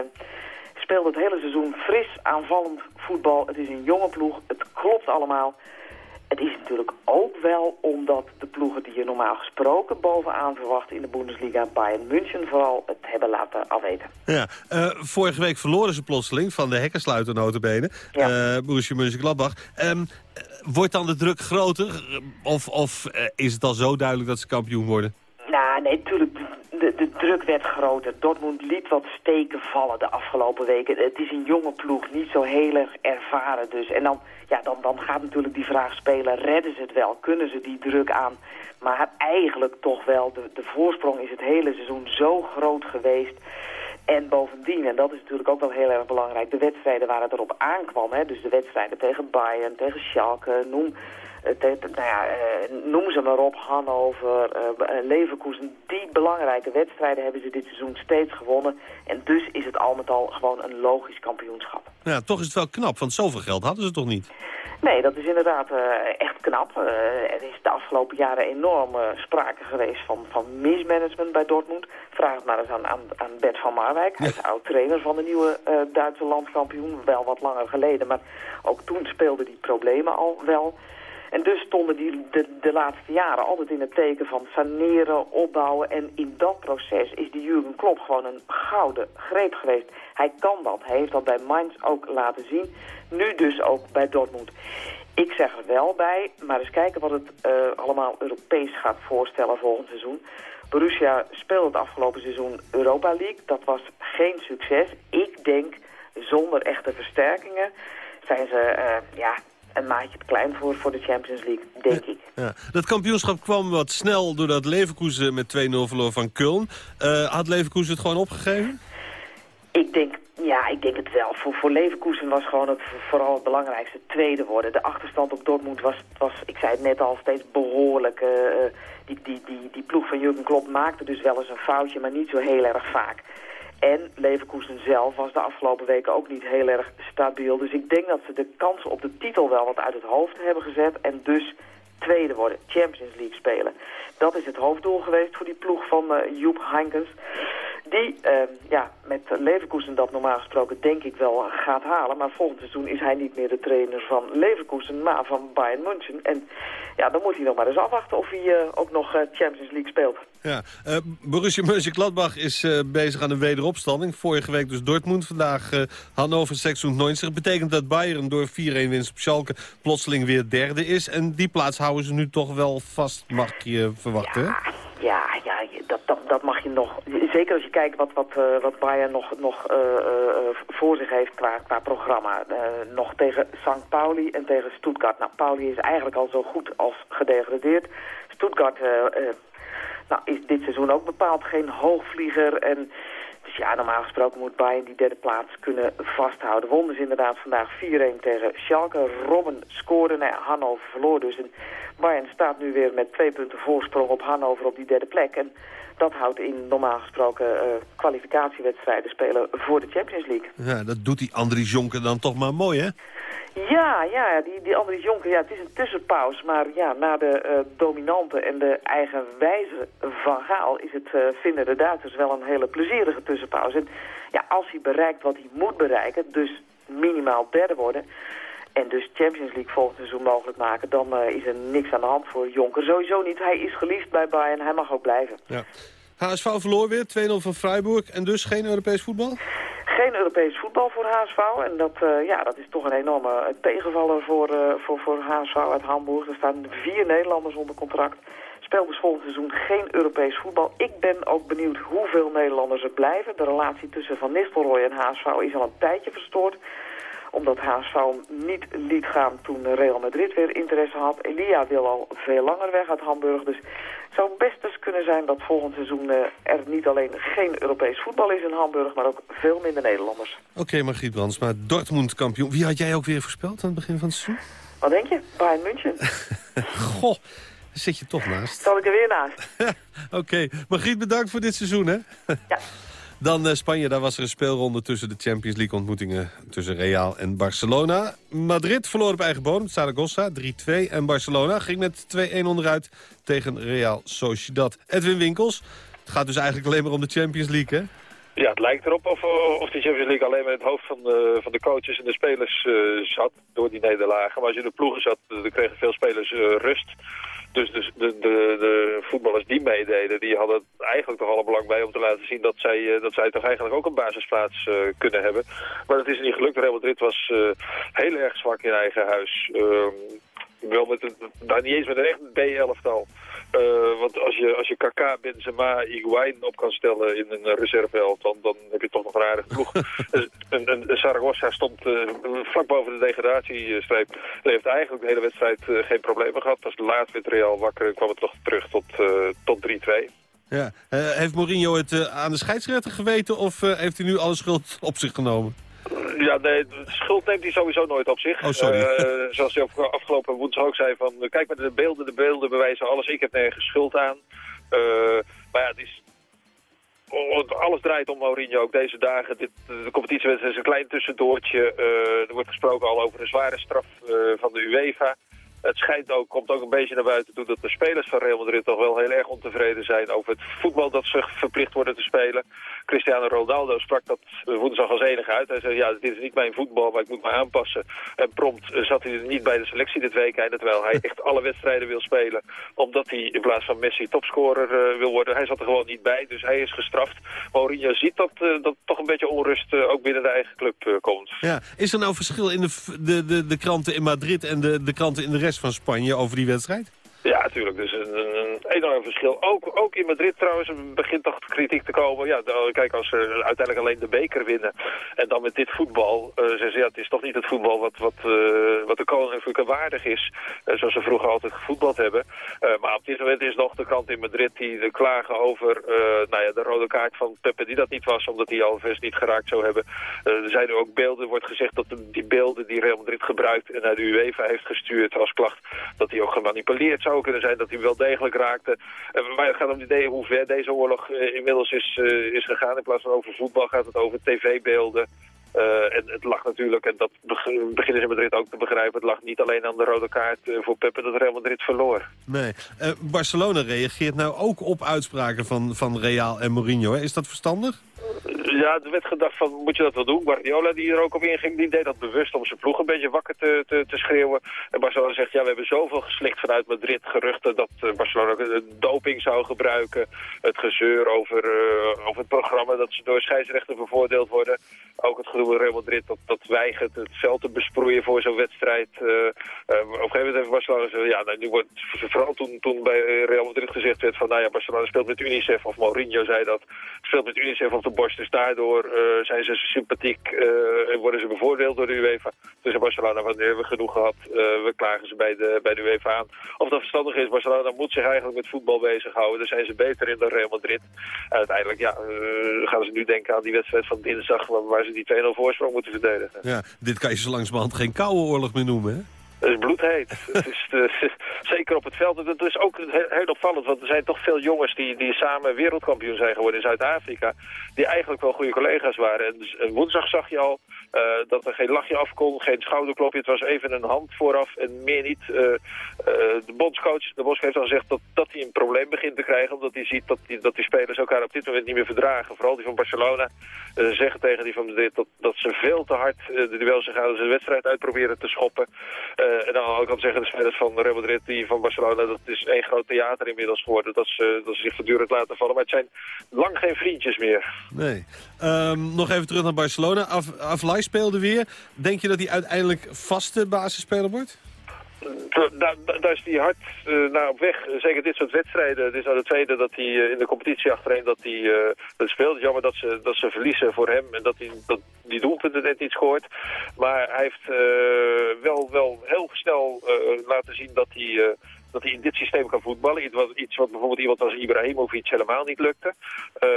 speelt het hele seizoen fris aanvallend voetbal. Het is een jonge ploeg, het klopt allemaal. Het is natuurlijk ook wel omdat de ploegen die je normaal gesproken bovenaan verwacht in de Bundesliga, Bayern München vooral, het hebben laten afweten. Ja, uh, vorige week verloren ze plotseling van de hekkensluiter notabene, ja. uh, Borussia Mönchengladbach. Um, wordt dan de druk groter of, of uh, is het al zo duidelijk dat ze kampioen worden? Nou, nee, natuurlijk. Druk werd groter. Dortmund liet wat steken vallen de afgelopen weken. Het is een jonge ploeg, niet zo heel erg ervaren dus. En dan, ja, dan, dan gaat natuurlijk die vraag spelen, redden ze het wel? Kunnen ze die druk aan? Maar eigenlijk toch wel, de, de voorsprong is het hele seizoen zo groot geweest... En bovendien, en dat is natuurlijk ook wel heel erg belangrijk... de wedstrijden waar het erop aankwam, hè, dus de wedstrijden tegen Bayern, tegen Schalke... noem, nou ja, noem ze maar op, Hannover, uh, Leverkusen. Die belangrijke wedstrijden hebben ze dit seizoen steeds gewonnen. En dus is het al met al gewoon een logisch kampioenschap. Ja, toch is het wel knap, want zoveel geld hadden ze toch niet? Nee, dat is inderdaad uh, echt knap. Uh, er is de afgelopen jaren enorm uh, sprake geweest van, van mismanagement bij Dortmund. Vraag het maar eens aan, aan, aan Bert van Marwijk. Hij is oud-trainer van de nieuwe Duitse landskampioen. Wel wat langer geleden, maar ook toen speelden die problemen al wel. En dus stonden die de, de laatste jaren altijd in het teken van saneren, opbouwen. En in dat proces is die Jurgen Klopp gewoon een gouden greep geweest. Hij kan dat. Hij heeft dat bij Mainz ook laten zien. Nu dus ook bij Dortmund. Ik zeg er wel bij, maar eens kijken wat het uh, allemaal Europees gaat voorstellen volgend seizoen. Borussia speelde het afgelopen seizoen Europa League. Dat was geen succes. Ik denk, zonder echte versterkingen zijn ze uh, ja, een maatje te klein voor, voor de Champions League, denk ja, ik. Ja. Dat kampioenschap kwam wat snel doordat Leverkusen met 2-0 verloor van Köln. Uh, had Leverkusen het gewoon opgegeven? Ik denk, ja, ik denk het wel. Voor, voor Leverkusen was gewoon het, vooral het belangrijkste tweede worden. De achterstand op Dortmund was, was ik zei het net al, steeds behoorlijk. Uh, die, die, die, die ploeg van Jurgen Klopp maakte dus wel eens een foutje, maar niet zo heel erg vaak. En Leverkusen zelf was de afgelopen weken ook niet heel erg stabiel. Dus ik denk dat ze de kansen op de titel wel wat uit het hoofd hebben gezet. En dus tweede worden, Champions League spelen. Dat is het hoofddoel geweest voor die ploeg van eh, Joep Heinkens. Die eh, ja, met Leverkusen dat normaal gesproken denk ik wel gaat halen. Maar volgend seizoen is hij niet meer de trainer van Leverkusen, maar van Bayern München. En ja, dan moet hij nog maar eens afwachten of hij eh, ook nog eh, Champions League speelt. Ja, eh Borussia Mönchengladbach is bezig aan een wederopstanding. Vorige week dus Dortmund, vandaag Hannover 96. Betekent dat Bayern door 4-1 winst op Schalke plotseling weer derde is. En die plaats houden ze nu toch wel vast, mag je verwachten? Ja, ja dat, dat, mag je nog. Zeker als je kijkt wat, wat, eh, wat Bayern nog, nog eh, eh, voor zich heeft qua, qua programma. Nog tegen St. Pauli en tegen Stuttgart. Nou, Pauli is eigenlijk al zo goed als gedegradeerd. Stuttgart nou, is dit seizoen ook bepaald geen hoogvlieger. En dus ja, normaal gesproken moet Bayern die derde plaats kunnen vasthouden. Wonnen ze inderdaad vandaag 4-1 tegen Schalke. Robben scoorde, ja, Hannover verloor dus. En Bayern staat nu weer met twee punten voorsprong op Hannover op die derde plek. En dat houdt in normaal gesproken eh, kwalificatiewedstrijden spelen voor de Champions League. Ja, dat doet die Andries Jonker dan toch maar mooi, hè? Ja, ja, die, die Andries Jonker, ja, het is een tussenpauze. Maar ja, na de eh, dominante en de eigenwijze Van Gaal is het, eh, vinden de Duitsers wel een hele plezierige tussenpauze. En ja, als hij bereikt wat hij moet bereiken, dus minimaal derde worden... en dus Champions League volgend seizoen mogelijk maken... dan eh, is er niks aan de hand voor Jonker. Sowieso niet. Hij is geliefd bij Bayern. Hij mag ook blijven. Ja. HSV verloor weer, 2-0 van Freiburg. En dus geen Europees voetbal? Geen Europees voetbal voor HSV. En dat, eh, ja, dat is toch een enorme eh, tegenvaller voor, eh, voor, voor HSV uit Hamburg. Er staan vier Nederlanders onder contract. Speelt dus volgend seizoen geen Europees voetbal. Ik ben ook benieuwd hoeveel Nederlanders er blijven. De relatie tussen Van Nistelrooy en HSV is al een tijdje verstoord omdat HSV niet liet gaan toen Real Madrid weer interesse had. Elia wil al veel langer weg uit Hamburg. Dus het zou best eens kunnen zijn dat volgend seizoen eh, er niet alleen geen Europees voetbal is in Hamburg... maar ook veel minder Nederlanders. Oké, Margriet Brands, maar Dortmund kampioen. Wie had jij ook weer voorspeld aan het begin van het seizoen? Wat denk je? Bayern München. Goh, daar zit je toch naast. Zal ik er weer naast? Oké, Margriet, bedankt voor dit seizoen, hè? Ja. Dan eh, Spanje, daar was er een speelronde tussen de Champions League ontmoetingen tussen Real en Barcelona. Madrid verloor op eigen bodem, Zaragoza 3-2. En Barcelona ging met 2-1 onderuit tegen Real Sociedad. Edwin Winkels, het gaat dus eigenlijk alleen maar om de Champions League, hè? Ja, het lijkt erop of, of die Champions League alleen maar in het hoofd van de, van de coaches en de spelers eh, zat door die nederlagen. Maar als je de ploegen zat, eh, dan kregen veel spelers eh, rust. Dus de, de, de, de voetballers die meededen, die hadden eigenlijk toch alle belang bij om te laten zien dat zij, eh, dat zij toch eigenlijk ook een basisplaats eh, kunnen hebben. Maar dat is niet gelukt. Real Madrid was eh, heel erg zwak in eigen huis. Ehm, wel met een, nou, niet eens met een echt B-elftal. Eh, want als je, als je Kaka, Benzema, Higuain op kan stellen in een reserveheld, dan, dan heb je toch nog een aardige ploeg. Dus een, een, Zaragoza stond eh, vlak boven de degradatiestreep. Hij heeft eigenlijk de hele wedstrijd eh, geen problemen gehad. Pas laat werd Real wakker en kwam het toch terug tot, tot 3-2. Ja. Heeft Mourinho het aan de scheidsrechter geweten of heeft hij nu alle schuld op zich genomen? Ja, nee, de schuld neemt hij sowieso nooit op zich. Oh, sorry. Eh, zoals hij op- afgelopen woensdag ook zei van... eh, kijk met de beelden, de beelden bewijzen alles. Ik heb nergens schuld aan. Eh, maar ja, het is... Alles draait om Mourinho ook deze dagen. Dit, de competitiewedstrijd is een klein tussendoortje. Eh, er wordt gesproken al over een zware straf eh, van de UEFA. Het schijnt ook, komt ook een beetje naar buiten toe dat de spelers van Real Madrid toch wel heel erg ontevreden zijn over het voetbal dat ze verplicht worden te spelen. Cristiano Ronaldo sprak dat woensdag als enige uit. Hij zei, ja, dit is niet mijn voetbal, maar ik moet me aanpassen. En prompt eh, zat hij niet bij de selectie dit weekend, terwijl hij echt alle wedstrijden wil spelen. Omdat hij in plaats van Messi topscorer eh, wil worden. Hij zat er gewoon niet bij, dus hij is gestraft. Mourinho ziet dat, eh, dat toch een beetje onrust ook binnen de eigen club komt. Ja. Is er nou verschil in de, de, de kranten in Madrid en de, de kranten in de rest van Spanje over die wedstrijd? Ja, natuurlijk. Dus een, enorm verschil. Ook, ook in Madrid trouwens begint toch kritiek te komen. Ja, kijk, als ze uiteindelijk alleen de beker winnen en dan met dit voetbal, eh zeggen ze, ja, het is toch niet het voetbal wat, wat, eh, wat de koninklijke waardig is, eh, zoals ze vroeger altijd gevoetbald hebben. Maar op dit moment is nog de krant in Madrid die eh, klagen over nou ja, de rode kaart van Pepe, die dat niet was, omdat hij Alves niet geraakt zou hebben. Er zijn ook beelden, wordt gezegd dat de- die beelden die Real Madrid gebruikt en naar de UEFA heeft gestuurd als klacht, dat die ook gemanipuleerd zou kunnen zijn, dat hij wel degelijk raakt Eh, maar het gaat om het idee hoe ver deze oorlog eh, inmiddels is, eh, is gegaan. In plaats van over voetbal gaat het over tv-beelden. Eh, en het lag natuurlijk, en dat beg- beginnen ze in Madrid ook te begrijpen... het lag niet alleen aan de rode kaart eh, voor Pepe dat Real Madrid verloor. Nee. Eh, Barcelona reageert nou ook op uitspraken van, van Real en Mourinho. Hè? Is dat verstandig? Ja, er werd gedacht van, moet je dat wel doen? Guardiola die er ook op inging, die deed dat bewust om zijn ploeg een beetje wakker te, te, te schreeuwen. En Barcelona zegt, ja, we hebben zoveel geslikt vanuit Madrid. Geruchten dat Barcelona doping zou gebruiken. Het gezeur over, over het programma, dat ze door scheidsrechten bevoordeeld worden. Ook het Real Madrid, dat, dat weigert het veld te besproeien voor zo'n wedstrijd. Eh, eh, op een gegeven moment heeft Barcelona gezegd, ja, nou, nu wordt, vooral toen, toen bij Real Madrid gezegd werd van, nou ja, Barcelona speelt met UNICEF, of Mourinho zei dat, speelt met UNICEF op de borst. Dus daardoor eh, zijn ze sympathiek en worden ze bevoordeeld door de UEFA. Dus in Barcelona nu hebben we genoeg gehad, Eh, we klagen ze bij de, bij de UEFA aan. Of dat verstandig is, Barcelona moet zich eigenlijk met voetbal bezighouden. Daar zijn ze beter in dan Real Madrid. Uiteindelijk ja, gaan ze nu denken aan die wedstrijd van dinsdag, waar, waar ze die 2-0 voorsprong moeten verdedigen. Ja, dit kan je zo langzamerhand geen koude oorlog meer noemen, hè? Het is bloedheet. het is eh, zeker op het veld. Dat is ook he- heel opvallend, want er zijn toch veel jongens die, die samen wereldkampioen zijn geworden in Zuid-Afrika. Die eigenlijk wel goede collega's waren. En, dus, en woensdag zag je al eh, dat er geen lachje af kon, geen schouderklopje. Het was even een hand vooraf en meer niet. Eh, eh, de bondscoach, de Bosch heeft al gezegd dat, dat hij een probleem begint te krijgen. Omdat hij ziet dat die, dat die spelers elkaar op dit moment niet meer verdragen. Vooral die van Barcelona. Ze zeggen tegen die van Madrid dat, dat ze veel te hard de duels gaan. Dat ze de wedstrijd uit proberen te schoppen. En dan ook kan zeggen de spelers van Real Madrid, die van Barcelona, dat is één groot theater inmiddels geworden. Dat ze, dat ze zich voortdurend laten vallen. Maar het zijn lang geen vriendjes meer. Nee. Ehm, nog even terug naar Barcelona. Af, Speelde weer. Denk je dat hij uiteindelijk vaste basisspeler wordt? Da- da- da- daar is hij hard eh, naar op weg. Zeker dit soort wedstrijden. Het is nou de tweede dat hij eh, in de competitie achterin dat hij eh, dat speelt. Jammer dat ze, dat ze verliezen voor hem en dat hij dat die doelpunten net niet scoort. Maar hij heeft wel, wel heel snel laten zien dat hij... dat hij in dit systeem kan voetballen. Iets wat, iets wat bijvoorbeeld iemand als Ibrahimovic helemaal niet lukte. Eh,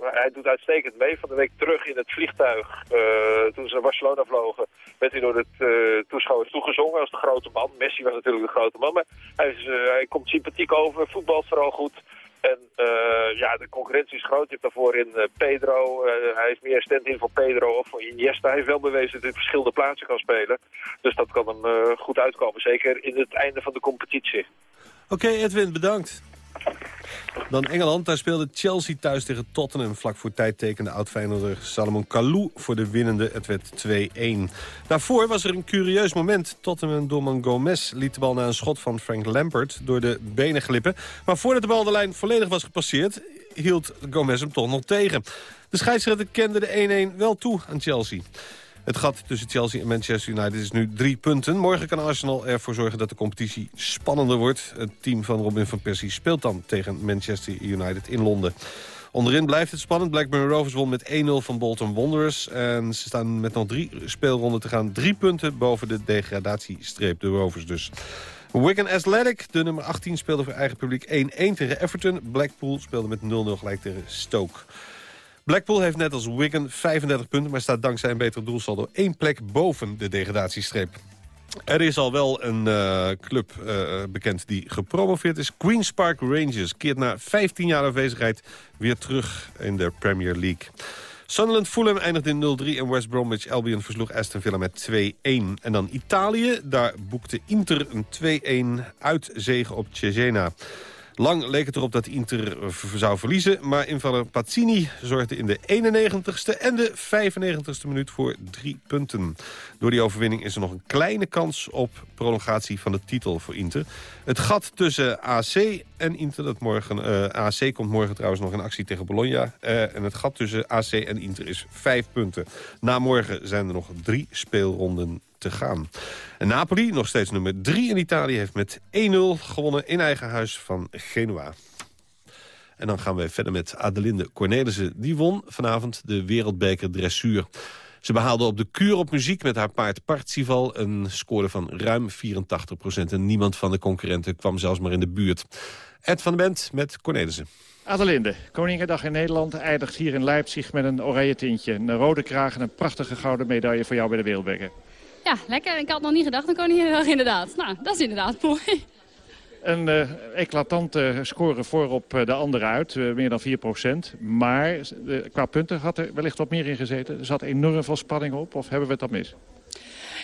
hij doet uitstekend mee. Van de week terug in het vliegtuig, eh, toen ze naar Barcelona vlogen, werd hij door het eh, toeschouwers toegezongen als de grote man. Messi was natuurlijk de grote man, maar hij, is, hij komt sympathiek over, voetbalt vooral goed. En eh, ja, de concurrentie is groot. Je hebt daarvoor in eh, Pedro. eh, hij is meer stand-in voor Pedro of voor Iniesta. Hij heeft wel bewezen dat hij op verschillende plaatsen kan spelen. Dus dat kan hem goed uitkomen. Zeker in het einde van de competitie. Oké, Edwin, bedankt. Dan Engeland, daar speelde Chelsea thuis tegen Tottenham. Vlak voor tijd tekende oud-Feyenoorder Salomon Kalou voor de winnende. Het werd 2-1. Daarvoor was er een curieus moment. Tottenham doelman Gomez liet de bal na een schot van Frank Lampard door de benen glippen. Maar voordat de bal de lijn volledig was gepasseerd, hield Gomez hem toch nog tegen. De scheidsrechter kende de 1-1 wel toe aan Chelsea. Het gat tussen Chelsea en Manchester United is nu drie punten. Morgen kan Arsenal ervoor zorgen dat de competitie spannender wordt. Het team van Robin van Persie speelt dan tegen Manchester United in Londen. Onderin blijft het spannend. Blackburn Rovers won met 1-0 van Bolton Wanderers. En ze staan met nog drie speelronden te gaan. Drie punten boven de degradatiestreep, de Rovers dus. Wigan Athletic, de nummer 18, speelde voor eigen publiek 1-1 tegen Everton. Blackpool speelde met 0-0 gelijk tegen Stoke. Blackpool heeft net als Wigan 35 punten... maar staat dankzij een betere doelsaldo één plek boven de degradatiestreep. Er is al wel een eh, club eh, bekend die gepromoveerd is. Queen's Park Rangers keert na 15 jaar afwezigheid weer terug in de Premier League. Sunderland Fulham eindigt in 0-3 en West Bromwich Albion versloeg Aston Villa met 2-1. En dan Italië, daar boekte Inter een 2-1 uitzege op Cesena. Lang leek het erop dat Inter zou verliezen... maar invaller Pazzini zorgde in de 91ste en de 95ste minuut voor drie punten. Door die overwinning is er nog een kleine kans op prolongatie van de titel voor Inter. Het gat tussen AC en Inter, dat morgen, eh, AC komt morgen trouwens nog in actie tegen Bologna... eh, en het gat tussen AC en Inter is vijf punten. Na morgen zijn er nog drie speelronden te gaan. En Napoli, nog steeds nummer 3 in Italië, heeft met 1-0 gewonnen in eigen huis van Genua. En dan gaan we verder met Adelinde Cornelissen. Die won vanavond de Wereldbeker Dressuur. Ze behaalde op de kuur op muziek met haar paard Partsival een score van ruim 84% En niemand van de concurrenten kwam zelfs maar in de buurt. Ed van de Bent met Cornelissen. Adelinde, Koningendag in Nederland eindigt hier in Leipzig met een oranje tintje. Een rode kraag en een prachtige gouden medaille voor jou bij de Wereldbeker. Ja, lekker. Ik had nog niet gedacht aan Koninginnedag inderdaad. Nou, dat is inderdaad mooi. Een uh, eclatante score voor op uh, de andere uit, uh, meer dan 4% Maar qua punten had er wellicht wat meer in gezeten. Er zat enorm veel spanning op, of hebben we het dan mis?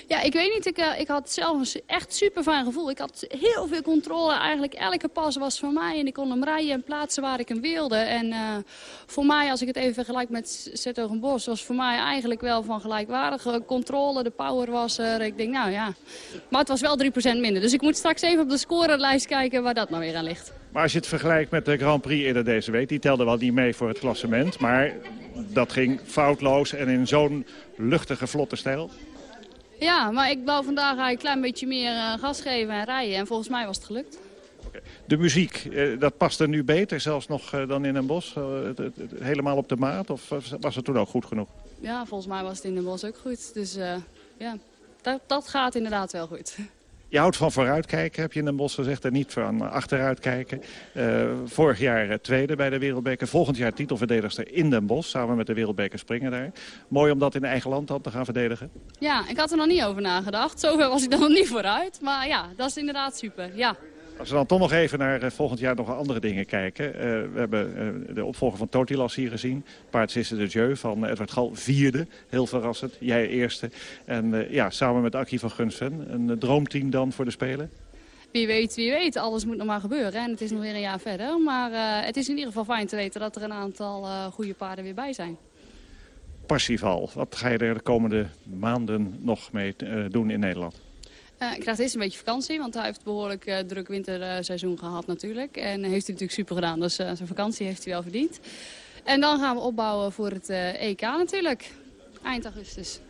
Ja, ik weet niet. Ik, uh, ik had zelf een echt super fijn gevoel. Ik had heel veel controle. Eigenlijk elke pas was van mij. En ik kon hem rijden en plaatsen waar ik hem wilde. En uh, voor mij, als ik het even vergelijk met Zettogenbos... was voor mij eigenlijk wel van gelijkwaardige controle. De power was er. Ik denk, nou ja. Maar het was wel 3% minder. Dus ik moet straks even op de scorerlijst kijken waar dat nou weer aan ligt. Maar als je het vergelijkt met de Grand Prix eerder deze week... die telde wel niet mee voor het klassement. Maar dat ging foutloos en in zo'n luchtige, vlotte stijl. Ja, maar ik wou vandaag eigenlijk een klein beetje meer uh, gas geven en rijden. En volgens mij was het gelukt. Okay. De muziek, uh, dat past er nu beter zelfs nog uh, dan in een bos? Het, het, het, helemaal op de maat? Of was het toen ook goed genoeg? Ja, volgens mij was het in een bos ook goed. Dus ja, dat, dat gaat inderdaad wel goed. Je houdt van vooruitkijken, heb je in Den Bosch gezegd, en niet van achteruitkijken. Uh, vorig jaar tweede bij de Wereldbeker. Volgend jaar titelverdedigster in Den Bosch, samen met de Wereldbeker springen daar. Mooi om dat in eigen land dan te gaan verdedigen. Ja, ik had er nog niet over nagedacht. Zover was ik dan nog niet vooruit. Maar ja, dat is inderdaad super, ja. Als we dan toch nog even naar uh, volgend jaar nog andere dingen kijken. Uh, we hebben uh, de opvolger van Totilas hier gezien. Paard Sisse de Jeu van Edward Gal, vierde. Heel verrassend. Jij eerste. En ja, samen met Akkie van Gunsven. Een droomteam dan voor de Spelen? Wie weet, wie weet. Alles moet nog maar gebeuren. En het is nog weer een jaar verder. Maar het is in ieder geval fijn te weten dat er een aantal goede paarden weer bij zijn. Parsifal, wat ga je er de komende maanden nog mee doen in Nederland? Uh, ik krijg eerst een beetje vakantie, want hij heeft behoorlijk uh, druk winterseizoen gehad natuurlijk. En heeft hij natuurlijk super gedaan, dus uh, zijn vakantie heeft hij wel verdiend. En dan gaan we opbouwen voor het EK natuurlijk, eind augustus.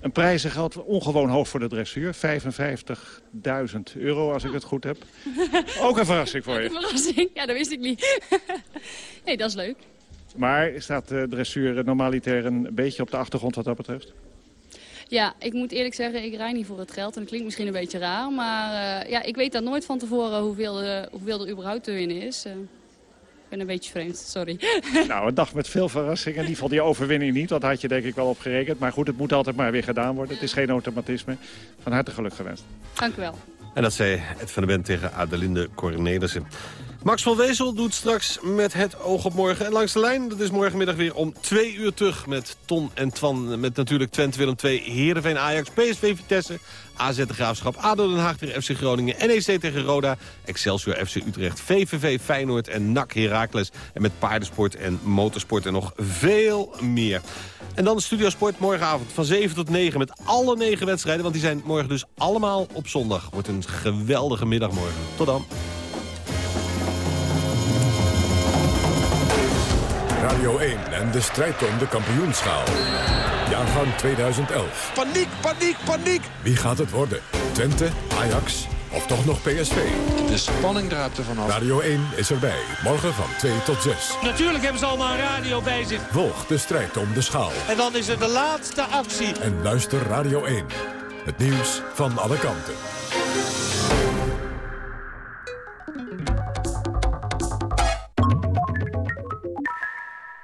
Een prijzengeld ongewoon hoog voor de dressuur. 55.000 euro, als ik het goed heb. Ook een verrassing voor je. Een verrassing? Ja, dat wist ik niet. nee, dat is leuk. Maar staat de dressuur normaliter een beetje op de achtergrond wat dat betreft? Ja, ik moet eerlijk zeggen, ik rij niet voor het geld. En dat klinkt misschien een beetje raar. Maar uh, ja, ik weet dan nooit van tevoren hoeveel, uh, hoeveel er überhaupt te winnen is. Uh, ik ben een beetje vreemd, sorry. Nou, een dag met veel verrassingen. In ieder geval die overwinning niet. Dat had je denk ik wel opgerekend. Maar goed, het moet altijd maar weer gedaan worden. Het is geen automatisme. Van harte geluk gewenst. Dank u wel. En dat zei Ed van der Bent tegen Adelinde Cornelissen. Max van Wezel doet straks met het oog op morgen. En langs de lijn, dat is morgenmiddag weer om twee uur terug... met Ton en Twan, met natuurlijk Twente Willem 2, Heerenveen Ajax, PSV Vitesse... AZ de Graafschap, ADO Den Haag tegen FC Groningen... NEC tegen Roda, Excelsior FC Utrecht, VVV Feyenoord en NAC Heracles. En met paardensport en motorsport en nog veel meer. En dan de Studiosport morgenavond van 7 tot 9 met alle negen wedstrijden. Want die zijn morgen dus allemaal op zondag. Wordt een geweldige middag morgen. Tot dan. Radio 1 en de strijd om de kampioenschaal. Jaargang 2011. Paniek, paniek, paniek! Wie gaat het worden? Twente, Ajax of toch nog PSV? De spanning draait er vanaf. Radio 1 is erbij. Morgen van 2 tot 6. Natuurlijk hebben ze allemaal een radio bij zich. Volg de strijd om de schaal. En dan is er de laatste actie. En luister Radio 1. Het nieuws van alle kanten.